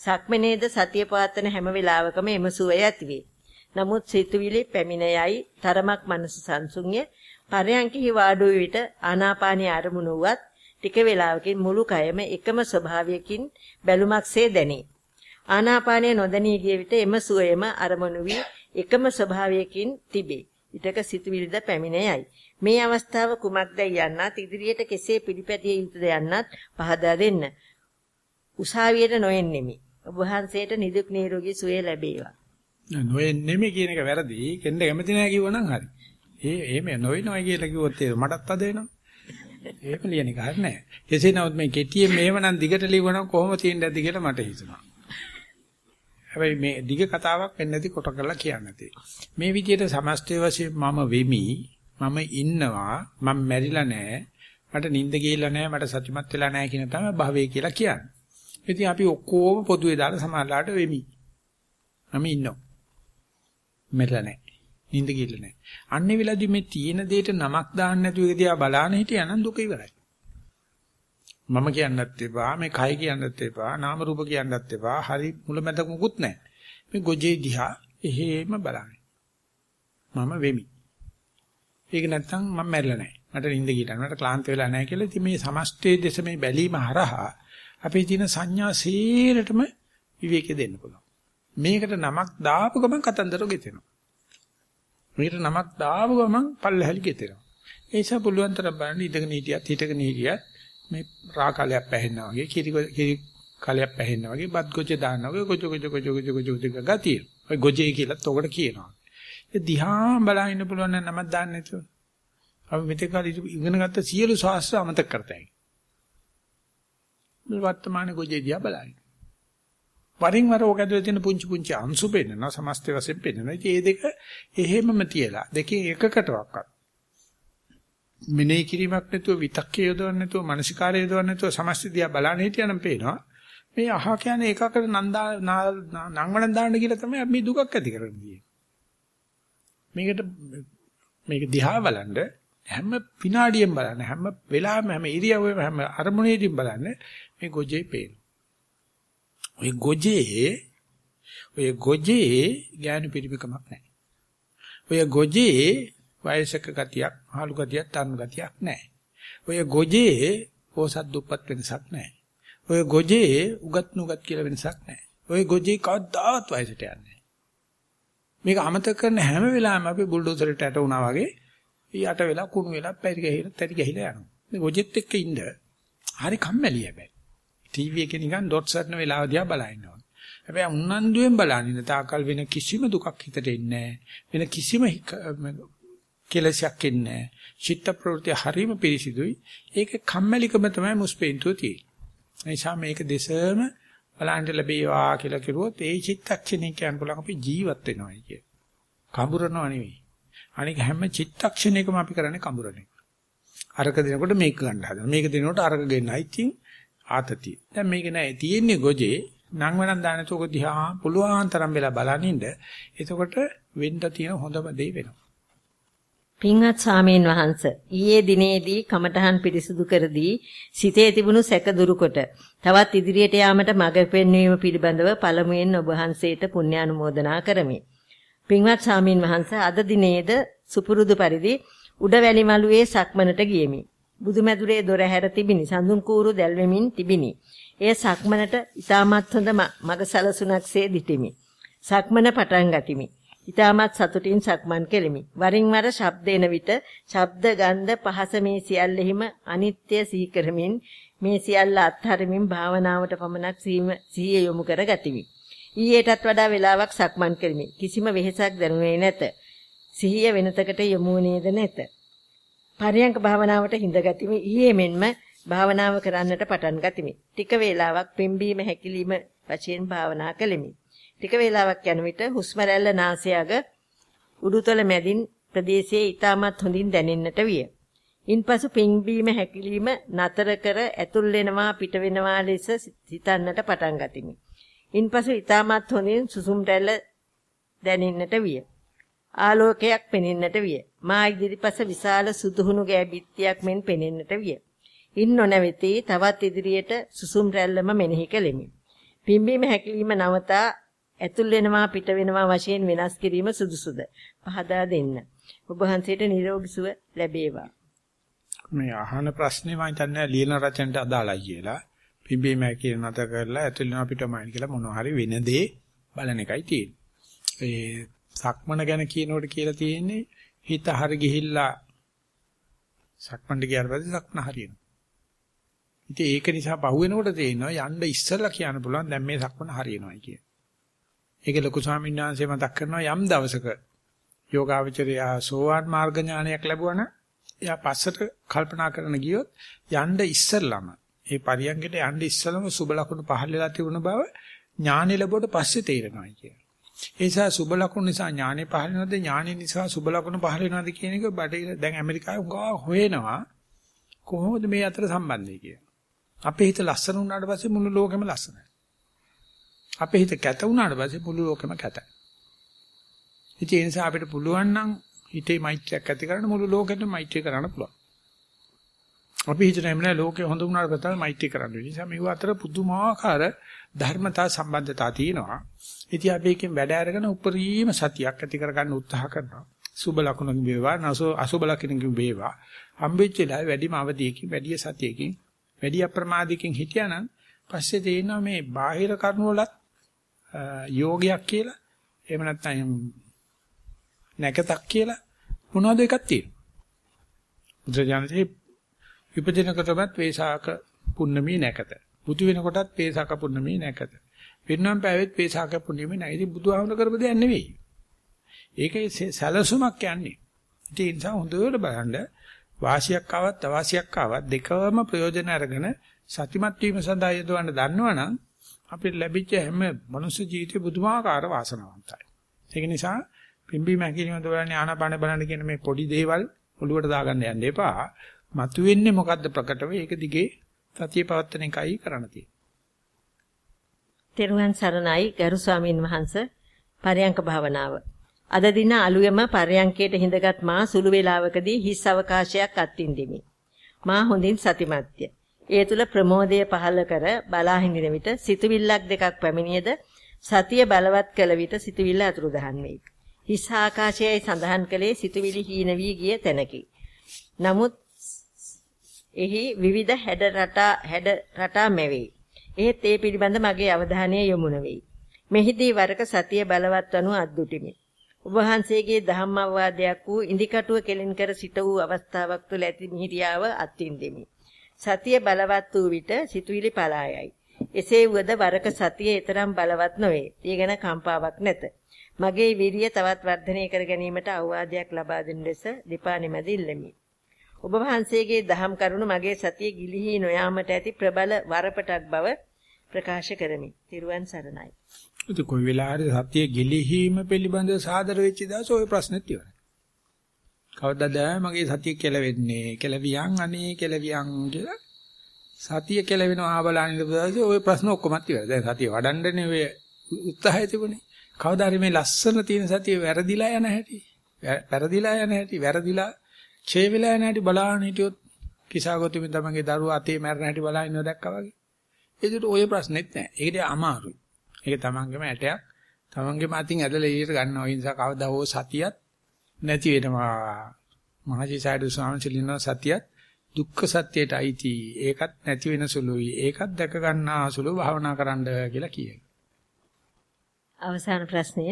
සක්මනේද සතිය පවත්වන හැම වෙලාවකම එම සුවේ ඇතිවේ. නමුත් සිතුවිලි පැමිණයයි තරමක් මනස සංසුන්ය පරයන්කෙහි වාඩු විට ආනාපානිය ආරමුණු වුවත් ටික වේලාවකින් මුළු කයම එකම ස්වභාවයකින් බැලුමක්සේ දැනේ. ආනාපානය නොදැනී ගිය විට එම සුවයම අරමුණු වී එකම ස්වභාවයකින් තිබේ. ඊටක සිතුවිලිද පැමිණෙයයි. මේ අවස්ථාව කුමක්දයි යන්නත් ඉදිරියට කෙසේ පිළිපැදිය යුතුද යන්නත් පහදා දෙන්න. උසාවියට නොෙන්නෙමි. ඔබ වහන්සේට නිදුක් නිරෝගී සුවය ලැබේවා. නොෙන්නෙමි කියන එක වැරදි. කෙන්ද කැමති නැහැ කිව්වනම් හරි. ඒ එහෙම නොවෙනවා කියලා කිව්වොත් ඒ මටත් අද වෙනවා. ඒක ලියන එක හරිය නෑ. කෙසේ නමුත් මේ කෙටියෙන් මේවනම් දිගට ලියවනම් කොහොම තියෙන්නේ නැද්ද කියලා මට හිතෙනවා. හැබැයි මේ දිග කතාවක් වෙන්නේ නැති කොට කරලා කියන්න මේ විදිහට සමස්තය වශයෙන් මම වෙමි මම ඉන්නවා මම මැරිලා නෑ මට නිින්ද ගිහිල්ලා නෑ මට සතිමත් වෙලා නෑ කියන තමයි භවය කියලා කියන්නේ. ඉතින් අපි ඔක්කොම පොදුවේ දාලා සමාජලාට වෙමි. මම ඉන්නවා. මැරිලා නෑ. නිින්ද ගිහිල්ලා නෑ. අන්නේ වෙලාවදී මේ තියෙන දෙයට නමක් දාන්න නැතුව ඒක දිහා බලාන හිටියනම් දුක ඉවරයි. මම කියන්නත් එපා මේ කය කියන්නත් එපා නාම රූප කියන්නත් එපා හරි මුලමැද මුකුත් නැහැ. මේ ගොජේ දිහා එහෙම බලන්නේ. මම වෙමි. ඒක නැත්තම් මම මැරිලා නැහැ. මට නිින්ද ගිහින් මට ක්ලාන්ත වෙලා නැහැ කියලා ඉතින් මේ සමස්තයේ දෙස මේ බැලීම හරහා අපේ තියෙන සංඥා සේරටම විවේකෙ දෙන්න පුළුවන්. මේකට නමක් දාපු ගමන් කතන්දර ගෙතෙනවා. මේකට නමක් දාපු ගමන් පල්ලහැලි ගෙතෙනවා. ඒ නිසා පුළුවන් තරම් බලන්න ඉඳගෙන හිටියත් හිටගෙන හිටියත් මේ රා කාලයක් පැහෙන්නා වගේ කිරි කිරි කාලයක් පැහෙන්නා වගේ බත් ගොජ දානවා වගේ ගොජ ගොජ ගොජ ගොජ ගොජ ගොජ ගතිය. ඔය ගොජේ කියලාත් ඔකට කියනවා. ඒ දිහා බලන්න පුළුවන් නම් නමක් දාන්න නැතුව. අපි මෙතෙක් කල ඉගෙන ගත්ත සියලු ශාස්ත්‍ර අමතක කරතයි. මේ වර්තමාන ගොජේ දිහා බලන්න. වරින් වර ඔක ඇතුලේ තියෙන පුංචි පුංචි අංශු පෙන්නනවා සමස්ත වශයෙන් පෙන්නනවා. ඉතින් මේ දෙක එහෙමම තියලා දෙකේ එකකටවත් මෙනෙහි කිරීමක් නැතුව විතක්කේ යොදවන්න නැතුව මානසිකාරය යොදවන්න නැතුව සමස්තදියා බලන්න හිටියනම් පේනවා. මේ අහ කියන්නේ එකකට නන්දා නංවන දාන්න කියලා තමයි මේ දුකක් ඇති කරන්නේ මේකට මේක දිහා බලන්න හැම විනාඩියෙම බලන්න හැම වෙලාවෙම හැම ඉරියව්වෙම හැම අරමුණේදීම බලන්න මේ ගොජේ පේන ඔය ගොජේ ඔය ගොජේ ඥාන පිරිමකමක් නැහැ. ඔය ගොජේ වයසක ගතියක්, මහලු ගතියක්, තරුණ ගතියක් නැහැ. ඔය ගොජේ පෝසත් දුප්පත් වෙනසක් නැහැ. ඔය ගොජේ උගත් නුගත් කියලා වෙනසක් නැහැ. ඔය ගොජේ කවදාවත් වයසට යන්නේ මේක අමතක කරන හැම වෙලාවෙම අපි බුල්ඩෝසරයට යට වුණා වගේ යට වෙලා කුණු වෙලා පැරි ගහිලා තැරි ගහිලා යනවා. මේ ගොජෙත් එක්ක ඉන්න හරි කම්මැලි හැබැයි. ටීවී එකේ නිකන් ඩොට් සර්න වෙලාව දිහා බලනවා. හැබැයි උන්නන්දුවෙන් බලන්නේ තාකල් වෙන කිසිම දුකක් හිතට එන්නේ නැහැ. වෙන කිසිම කෙලසයක් එන්නේ නැහැ. චිත්ත ප්‍රවෘත්ති හරීම පිරිසිදුයි. ඒක කම්මැලිකම තමයි මුස්පෙන්තුව තියෙන්නේ. ඒ නිසා මේක දෙසම බලන්න ලැබේවා කියලා කිව්වොත් ඒ චිත්තක්ෂණේ කියන්න පුළුවන් අපි ජීවත් වෙනවායි කිය. කඹරනව නෙවෙයි. අනික හැම චිත්තක්ෂණයකම අපි කරන්නේ කඹරන එක. අරක දෙනකොට මේක ගන්න හදනවා. මේක දෙනකොට අරක ගෙන්නයි. ඉතින් ආතතිය. දැන් මේක නෑ තියෙන්නේ ගොජේ නම් වෙනන් දානතෝක දිහා පුළුවන් තරම් වෙලා බලනින්න. එතකොට වෙන්න තියෙන හොඳම දේ වෙනවා. පින්වත් සාමීන් වහන්ස ඊයේ දිනේදී කමඨහන් පිරිසුදු කර දී සිතේ තිබුණු සැක දුරුකොට තවත් ඉදිරියට යාමට මඟ පෙන්වීම පිළිබඳව පළමුවෙන් ඔබ වහන්සේට පුණ්‍යානුමෝදනා කරමි. පින්වත් සාමීන් වහන්ස අද දිනේද සුපුරුදු පරිදි උඩවැලි මළුවේ සක්මනට ගියෙමි. බුදුමැදුරේ දොර හැර තිබිනි සඳුන් කූරු දැල්වෙමින් තිබිනි. එය සක්මනට ඉතාමත් හොඳ මඟ සලසුණක්සේ දිටිමි. සක්මන පටන් ගතිමි. ඊටමත් සතුටින් සක්මන් කෙලිමි. වරින් වර ශබ්ද එන විට ශබ්ද ගන්ධ පහස මේ සියල්ලෙහිම අනිත්‍ය සිහි කරමින් මේ සියල්ල අත්හරිමින් භාවනාවට පමණක් සිහිය යොමු කර ගතිමි. ඊයටත් වඩා වේලාවක් සක්මන් කෙලිමි. කිසිම වෙහෙසක් දැනුනේ නැත. සිහිය වෙනතකට යොමු වුණේද නැත. පරියංක භාවනාවට හිඳගතිමි. ඊයේ මෙන්ම භාවනාව කරන්නට පටන් ගතිමි. ටික වේලාවක් පිම්බීම හැකිලිම වශයෙන් භාවනා කළෙමි. ටික වේලාවක් යන විට හුස්ම රැල්ල නාසය අග උඩුතල මැදින් ප්‍රදේශයේ ඊටමත් හොඳින් දැනෙන්නට විය. ඉන්පසු පිම්බීම හැකිලිම නතර කර ඇතුල් වෙනවා පිට වෙනවා ලෙස සිතන්නට පටන් ගතිමි. ඉන්පසු ඊටමත් හොඳින් සුසුම් රැල්ල දැනෙන්නට විය. ආලෝකයක් පෙනෙන්නට විය. මා ඉදිරිපස විශාල සුදුහුණු ගෑ බිත්තියක් මෙන් පෙනෙන්නට විය. ඉන් නොනැවතී තවත් ඉදිරියට සුසුම් රැල්ලම මෙනෙහි කෙලිමි. පිම්බීම හැකිලිම නවතා ඇතුල් වෙනවා පිට වෙනවා වශයෙන් වෙනස් කිරීම සුදුසුද? පහදා දෙන්න. ඔබ වහන්සේට නිරෝගී සුව ලැබේවා. මේ අහන ප්‍රශ්නේ මම හිතන්නේ ලියන රචනට අදාළයි කියලා. පිම්බීම හැකිලිම නැත කරලා ඇතුල් වෙනවා පිටමයින් කියලා මොනවා හරි වෙන දේ බලන එකයි තියෙන්නේ. ඒ සක්මන ගැන කියනකොට කියලා තියෙන්නේ හිත හරි ගිහිල්ලා සක්මන්ට ගියාට පස්සේ සක්මන හරියනවා. ඉතින් ඒක නිසා පහුවෙනකොට තේිනවා යන්න ඉස්සෙල්ලා කියන්න පුළුවන් දැන් මේ සක්මන හරියනවායි කිය. ඒක ලොකු ස්වාමීන් වහන්සේ මතක් කරනවා යම් දවසක යෝගාවචරය සෝවාන් මාර්ග ඥානයක් ලැබුවනම් එයා පස්සට කල්පනා කරන ගියොත් යන්න ඉස්සෙල්ලාම ඒ පරියංගයට යන්න ඉස්සෙල්ලාම සුබ ලකුණු පහළ වෙලා තිබුණ බව ඥානෙ ලැබුවට පස්සේ තේරෙනවා කිය. ඒ නිසා සුබ ලකුණු නිසා ඥානෙ පහළ වෙනවද ඥානෙ නිසා සුබ ලකුණු පහළ වෙනවද කියන එක බඩේ දැන් ඇමරිකාවේ උගා හොයනවා කොහොමද මේ අතර සම්බන්ධය කියලා. අපේ හිත ලස්සන වුණාට පස්සේ මුළු ලෝකෙම ලස්සනයි. අපේ හිත කැත වුණාට පස්සේ මුළු ලෝකෙම කැතයි. ඒ නිසා අපිට පුළුවන් නම් හිතේ මෛත්‍රියක් ඇති කරන්න මුළු ලෝකෙටම මෛත්‍රිය කරන්න පුළුවන්. අපි හිතන එමනේ ලෝකේ හොඳ වුණාට පස්සේ මෛත්‍රී කරන්න. ඒ නිසා මේව අතර පුදුමාකාර ධර්මතා සම්බන්ධතා තියෙනවා. ඉතින් අපි එකෙන් වැඩ අරගෙන උපරිම සතියක් ඇති කරගන්න උත්සාහ කරනවා. සුබ ලකුණකින් වේවා, නසෝ අසුබ ලකුණකින් වේවා. හම්බෙච්ච වෙලාවේ වැඩිම අවදියකින්, වැඩි සතියකින්, වැඩි අප්‍රමාදයකින් හිටියානම් පස්සේ තේිනවා මේ බාහිර කරුණු වලත් යෝගයක් කියලා එහෙම නැත්නම් නැකතක් කියලා මොනවද එකක් තියෙනවා. බුදුජානකේ විපදිනකොටවත් වේසාක පුන්නමී නැකත. බුදු වෙනකොටත් වේසාක පුන්නමී නැකත. වෙනනම් පැවෙත් වේසාක පුන්නමී නැහැ. ඉතින් බුදුහාමුදුර කරපු දෙයක් නෙවෙයි. ඒකේ සැලසුමක් යන්නේ. ඉතින් ඒ නිසා හොඳට බලන්න වාසියක් ආවත් අවාසියක් ආවත් දෙකම ප්‍රයෝජන අරගෙන සතිමත් වීම සඳහා යොදවන්න දන්නවනම් අපිට ලැබිච්ච හැම මනුස්ස ජීවිතේ බුදුමාකාර වාසනාවන්තයි. ඒක නිසා පිම්බි මැකිලිම දොරන්නේ ආනාපාන බලන්න කියන මේ පොඩි දේවල් ඔළුවට දාගන්න යන්න එපා. මතුවෙන්නේ මොකද්ද ප්‍රකටව ඒක දිගේ සතිය පවත්තන එකයි කරන්න තියෙන්නේ. තෙරුවන් සරණයි ගරු ස්වාමින් වහන්සේ පරයන්ක භාවනාව. අද දින අලුයම පරයන්කයට හිඳගත් මා සුළු වේලාවකදී හිස් අවකාශයක් අත්විඳෙමි. මා හොඳින් සතිමත්ය. ඒ තුල ප්‍රමෝදය පහළ කර බලා හිඳින විට සිතුවිල්ලක් දෙකක් පැමිණියද සතිය බලවත් කළ විට සිතුවිල්ල අතුරුදහන් වෙයි. හිස් ආකාශයයි සඳහන් කළේ සිතුවිලි හීන වී ගිය තැනකි. නමුත් එහි විවිධ හැඩ රටා හැඩ රටා මැවේ. එහෙත් ඒ පිළිබඳ මගේ අවධානය යොමු නොවේ. මෙහිදී වරක සතිය බලවත් වනු අද්දුටිමි. ඔබ වහන්සේගේ ධම්මවවාදයක් වූ ඉදිකටුව කෙලින් කර සිට වූ අවස්ථාවක් තුළ ඇති මිහිරියාව අත්විඳෙමි. සතිය බලවත් වූ විට සිතුවිලි පලායයි. එසේ වුවද වරක සතිය ඊතරම් බලවත් නොවේ. ඒ ගැන කම්පාවක් නැත. මගේ විරිය තවත් වර්ධනය කර ගැනීමට අවවාදයක් ලබා දෙන ලෙස දෙපා නිමැද ඉල්ලමි. ඔබ වහන්සේගේ දහම් කරුණ මගේ සතිය ගිලිහි නොයාමට ඇති ප්‍රබල වරපටක් බව ප්‍රකාශ කරමි. තිරුවන් සරණයි. ඒක කොයි වෙලාවරි සතිය ගිලිහීම පිළිබඳ සාදර වෙච්ච දවස ওই ප්‍රශ්නෙත් ඉවරයි. කවදාද මගේ සතිය කෙලවෙන්නේ? කෙලවියන් අනේ කෙලවියන් කියලා? සතිය කෙලවෙනවා ආබලානිද පුදාසේ ওই ප්‍රශ්න ඔක්කොමත් ඉවරයි. දැන් සතිය වඩන්නනේ ඔය උත්සාහය තිබුණේ. කවදා හරි මේ ලස්සන තියෙන සතිය වැරදිලා යන හැටි වැරදිලා යන හැටි වැරදිලා ඡේ වෙලා යන හැටි බලාගෙන හිටියොත් කිසాగොතුමින් තමගේ දරුවා අතේ මැරෙන හැටි බලාගෙන ඉන්නවා දැක්කා වගේ. ඒකට ওই ප්‍රශ්නෙත් නැහැ. ඒකට අමාරුයි. ඒක තමන්ගේම ඇටයක්. තමන්ගේම අතින් ඇදලා ඊට ගන්නවා. ඒ නිසා කවදා හෝ සතියත් නැති වෙනවා. මහජී සයිඩ් ස්වාමීන් සතියත් දුක්ඛ සත්‍යයට අයිති. ඒකත් නැති වෙන සුළුයි. ඒකත් දැක ගන්නා සුළු භාවනා කරන්න කියලා කියයි. අවසාන ප්‍රශ්නය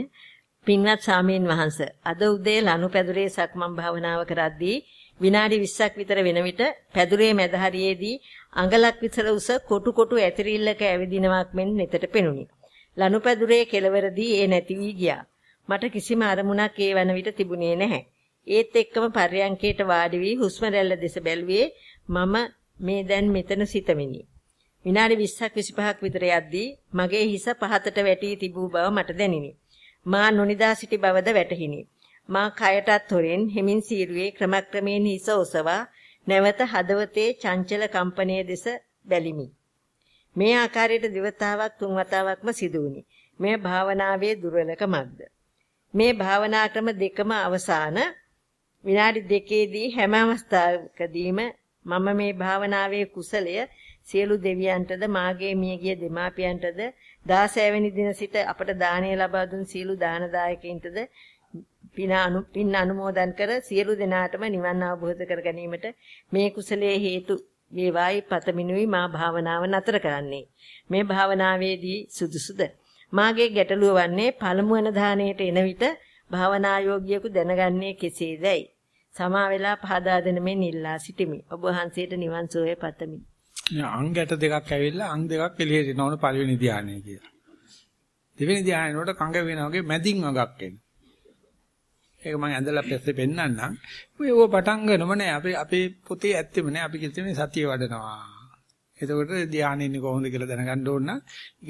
පින්වත් සාමීන් වහන්ස අද උදේ ලනුපැදුරේ සක්මන් භාවනාව කරද්දී විනාඩි 20ක් විතර වෙන විට පැදුරේ මැද හරියේදී අඟලක් විතර උස කොටු කොටු ඇතිරිල්ලක ඇවිදිනවක් මෙන් neතට පෙනුනි. ලනුපැදුරේ කෙළවරදී ඒ නැති වී ගියා. මට කිසිම අරමුණක් ඒ වන විට තිබුණේ නැහැ. ඒත් එක්කම පර්යංකයට වාඩි වී හුස්ම රැල්ල දෙස බැලුවේ මම මේ දැන් මෙතන සිටමිනි. විනාඩි 20ක් 25ක් විතර යද්දී මගේ හිස පහතට වැටී තිබූ බව මට දැනිනි. මා නොනිදා සිටි බවද වැටහිනි. මා කයටත් හොරෙන් හිමින් සීරුවේ ක්‍රමක්‍රමයෙන් හිස ඔසවා නැවත හදවතේ චංචල කම්පනයේ දෙස බැලිමි. මේ ආකාරයට දිවතාවක් තුන් වතාවක්ම සිදු වුණි. මේ භාවනාවේ දුර්වලකමක්ද? මේ භාවනා ක්‍රම දෙකම අවසාන. විනාඩි දෙකේදී හැම අවස්ථාවකදීම මම මේ භාවනාවේ කුසලය සියලු දෙවියන්ටද මාගේ මියගිය දෙමාපියන්ටද 16 වෙනි දින සිට අපට දාණය ලබා දුන් සියලු දානදායකයින්ටද පින අනු පින් අනුමෝදන් කර සියලු දෙනාටම නිවන් අවබෝධ කර ගැනීමට මේ කුසලයේ හේතු වේවායි පතමිනුයි මා භාවනාව නතර කරන්නේ. මේ භාවනාවේදී සුදුසුද? මාගේ ගැටලුව වන්නේ පළමු වන දාණයට එන විට භාවනා යෝගියෙකු දැනගන්නේ කෙසේදයි. සමා වෙලා පහදා දෙන මෙන් ඉල්ලා සිටිමි. ඔබ වහන්සේට නිවන් සුවය පතමි. අංගයට දෙකක් ඇවිල්ලා අං දෙකක් එළියට එනවන පළවෙනි ධානය කියලා. දෙවෙනි ධානය වලට කංග වෙනා වගේ මැදින් වගක් එන. ඒක මම ඇඳලා පස්සේ පෙන්නන්නම්. ඔය ඕව පටන් ගන්නම නෑ අපේ අපේ පොතේ ඇත්තෙම නෑ. අපි කිව්වේ සතිය වඩනවා. එතකොට ධානය ඉන්නේ කොහොමද කියලා දැනගන්න ඕන නම්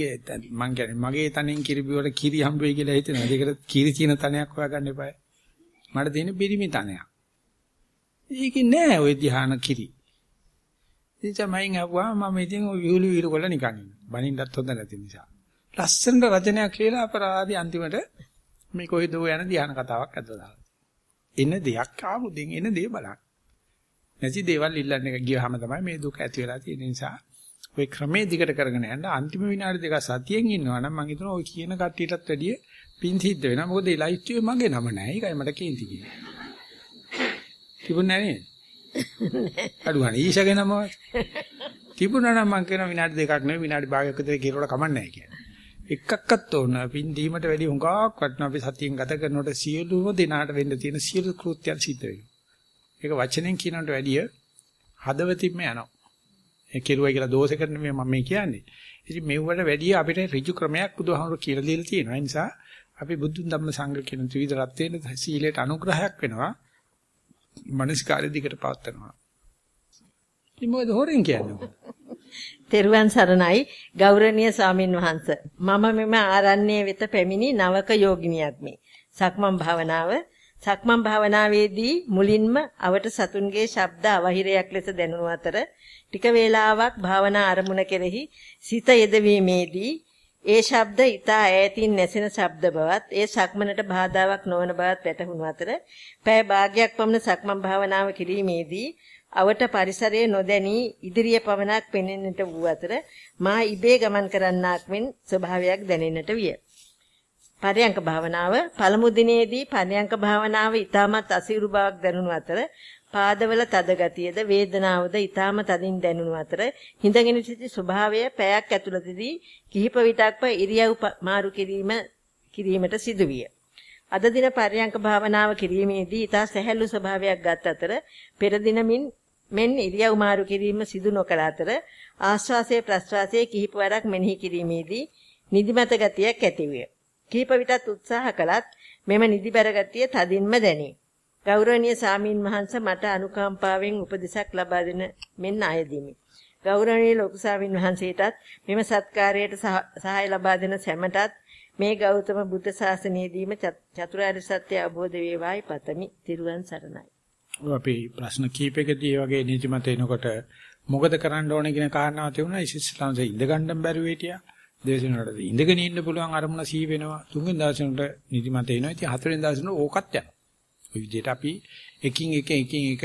ඒක මං කියන්නේ මගේ තනෙන් කිරිබි වල කිරි හම්බ වෙයි කියලා හිතනවා. ඒකට කිරි කියන තනයක් හොයාගන්න එපා. මට තියෙන පිරිමි තනයක්. ඒක නෑ ওই ධාන කිරි. ඉතින් මයින් අහුවා මම ඉතින් ওই විහිළු විහිළු කරලා නිකන් ඉන්න. බනින්නත් හොඳ නැති නිසා. ලස්සන රචනයක් කියලා අපරාදී අන්තිමට මේ කොහෙද යන ධාන කතාවක් අදලා දාලා. එන දෙයක් ආමුදින් එන දේ බලන්න. නැති දේවල් ඉල්ලන්න එක ගියහම තමයි මේ දුක ඇති වෙලා තියෙන නිසා ඔය ක්‍රමේ දිගට කරගෙන යන්න අන්තිම විනාඩි දෙක සතියෙන් ඉන්නවා නම් මම හිතනවා ඔය කියන කට්ටියටත් වැඩිය පින් සිද්ධ වෙනවා. මොකද ඒ ලයිස්ට් එකේ මගේ නම නැහැ. ඒකයි මට කේන්ති කියන්නේ. තිබුණේ නැහැ නේද? අඩුවනේ ඊෂගේ නම තිබුණා නම් මම කියන විනාඩි දෙකක් නෙවෙයි විනාඩි භාගයක් විතර කියනකොට කමන්නේ නැහැ කියන්නේ. එකක්වත් ඕන පින් දීමට වැඩි හුඟක් වටිනවා අපි සතියෙන් ගත කරනකොට සියලුම දිනාට වෙන්න තියෙන සියලු කෘත්‍යයන් සිද්ධ වෙනවා. ඒක වචනෙන් කියනකට වැඩිය හදවතින්ම යනවා. ඒ කෙරුවයි කියලා දෝෂ කරන මේ මම මේ කියන්නේ. ඉතින් මෙව්වට වැඩිය අපිට ඍජු ක්‍රමයක් බුදුහාමුදුරු කියලා දීලා තියෙනවා. ඒ නිසා අපි බුද්ධ ධම්ම සංඝ කියන ත්‍රිවිධ රත්නයේ සීලයට අනුග්‍රහයක් වෙනවා. මනස්කාරය දිකට පවත්නවා. ඉතින් මොකද හොරෙන් කියන්නේ? තෙරුවන් සරණයි ගෞරවනීය ස්වාමින් වහන්ස මම මෙම ආරණ්‍ය වෙත පැමිණි නවක යෝගිනියක් මේ සක්මන් භාවනාව සක්මන් භාවනාවේදී මුලින්ම අවට සතුන්ගේ ශබ්ද අවහිරයක් ලෙස දැනුණු අතර ටික වේලාවක් භාවනා අරමුණ කෙරෙහි සිත යෙදවීමේදී ඒ ශබ්ද ඊතා ඈතින් නැසෙන ශබ්ද බවත් ඒ සක්මනට බාධාවක් නොවන බවත් වැටහුණු අතර පෑ භාගයක් පමණ සක්මන් භාවනාව කිරීමේදී අවට පරිසරයේ නොදැනී ඉදිරිය පවණක් පෙනෙන්නට වූ අතර මා ඉබේ ගමන් කරන්නාක් මෙන් ස්වභාවයක් දැනෙන්නට විය. පරයන්ක භාවනාව පළමු දිනේදී පරයන්ක භාවනාව ඊටමත් අසීරු බවක් දැනුණු අතර පාදවල තද ගතියද වේදනාවද ඊටම තදින් දැනුණු අතර හිඳගෙන සිටි ස්වභාවය පැයක් ඇතුළතදී කිහිප විටක්ම ඉරියව් මාරු කිරීම කිරීමට සිදුවිය. අද දින පරයන්ක භාවනාව කිරීමේදී ඊට සැහැල්ලු ස්වභාවයක් ගත් අතර පෙර දිනමින් මෙන් ඉරියව් මාරු කිරීම සිදු නොකළ අතර ආශ්වාසයේ ප්‍රශ්වාසයේ කිහිප වරක් මෙනෙහි කිරීමේදී නිදිමත ගතියක් ඇතිවිය. කීප විටත් උත්සාහ කළත් මෙම නිදිබර ගතිය තදින්ම දැනේ. ගෞරවනීය සාමීන් වහන්ස මට අනුකම්පාවෙන් උපදෙසක් ලබා දෙන මෙන්න අයදිමි. ගෞරවනීය ලොකු සාමීන් වහන්සේටත් මෙම සත්කාරයට සහාය ලබා දෙන සැමටත් මේ ගෞතම බුද්ධ ශාසනයේදීම චතුරාර්ය සත්‍ය අවබෝධ වේවායි පතමි. තිරුවන් සරණයි. අපි ප්‍රශ්න කීපයකදී වගේ නිතිමත එනකොට මොකද කරන්න ඕනේ කියන කාරණාව තියුණා. ඉස්ලාම්සේ ඉඳ ගන්න බැරුව හිටියා. දේශනාවට ඉඳගෙන ඉන්න පුළුවන් අරමුණ සී වෙනවා. තුන්වෙනි දවසට නිදිමත එනවා. ඉතින් හතරවෙනි දවසට ඕකත් යනවා. ඔය විදිහට අපි එකින් එක එකින් එක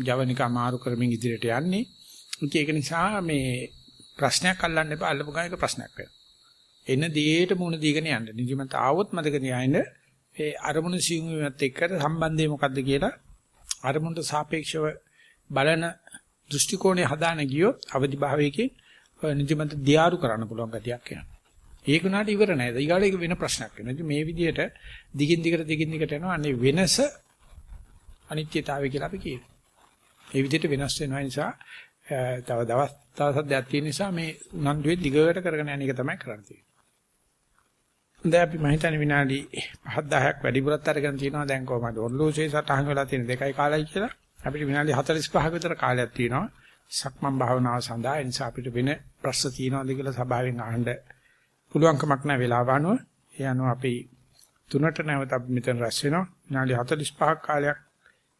ජවනික අමාරු කරමින් ඉදිරියට යන්නේ. ඉතින් ඒක නිසා මේ ප්‍රශ්නයක් අල්ලන්න එපා. අල්ලපු ගමන් ඒක ප්‍රශ්නයක් වෙනවා. එන දියේට මුණ දීගෙන යන්න. නිදිමත ආවොත් මතක තියාගන්න ඒ අරමුණ සිංහුවත් එක්ක සම්බන්ධය මොකද්ද කියලා අරමුණට සාපේක්ෂව බලන දෘෂ්ටි කෝණය හදාන ගියොත් අවදි භාවයකින් නිදිමත දියාරු කරන්න පුළුවන් ගතියක් එනවා. ඒක උනාට ඉවර නෑ. ඊගාට ඒක වෙන ප්‍රශ්නයක් වෙනවා. ඉතින් මේ විදිහට දිගින් දිගට දිගින් දිගට යනවා. අනේ වෙනස අනිත්‍යතාවය කියලා අපි කියනවා. මේ විදිහට වෙනස් වෙනවා නිසා තව දවස් තව සද්දයක් තියෙන නිසා මේ උනන්දුවේ දිගට කරගෙන යන එක තමයි කරන්න තියෙන්නේ. දැන් අපි මම හිතන්නේ විනාඩි 5 10ක් වැඩිපුරත් අරගෙන තියෙනවා දැන් කොහමද ඔර්ලෝසේ සටහන් වෙලා තියෙන දෙකයි කාලයි කියලා අපිට විනාඩි 45ක විතර කාලයක් තියෙනවා සක්මන් භාවනාව සඳහා ඒ නිසා අපිට වෙන ප්‍රශ්න තියෙනවද කියලා සභාවෙන් අහන්න පුළුවන්කමක් නැහැ වෙලාව අනුව. ඒ අනුව අපි තුනට නැවත අපි මෙතන රැස් වෙනවා. විනාඩි 45ක් කාලයක්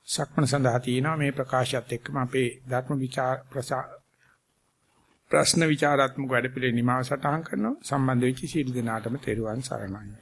සක්මන සඳහා තියෙනවා. මේ ප්‍රකාශයත් එක්කම අපේ ධර්ම විචාර ප්‍රශ්න විචාරාත්මක වැඩපිළිවෙල නිමාව සටහන් කරනවා. සම්බන්ධ වෙච්ච සීල දිනාටම තෙරුවන් සරණයි.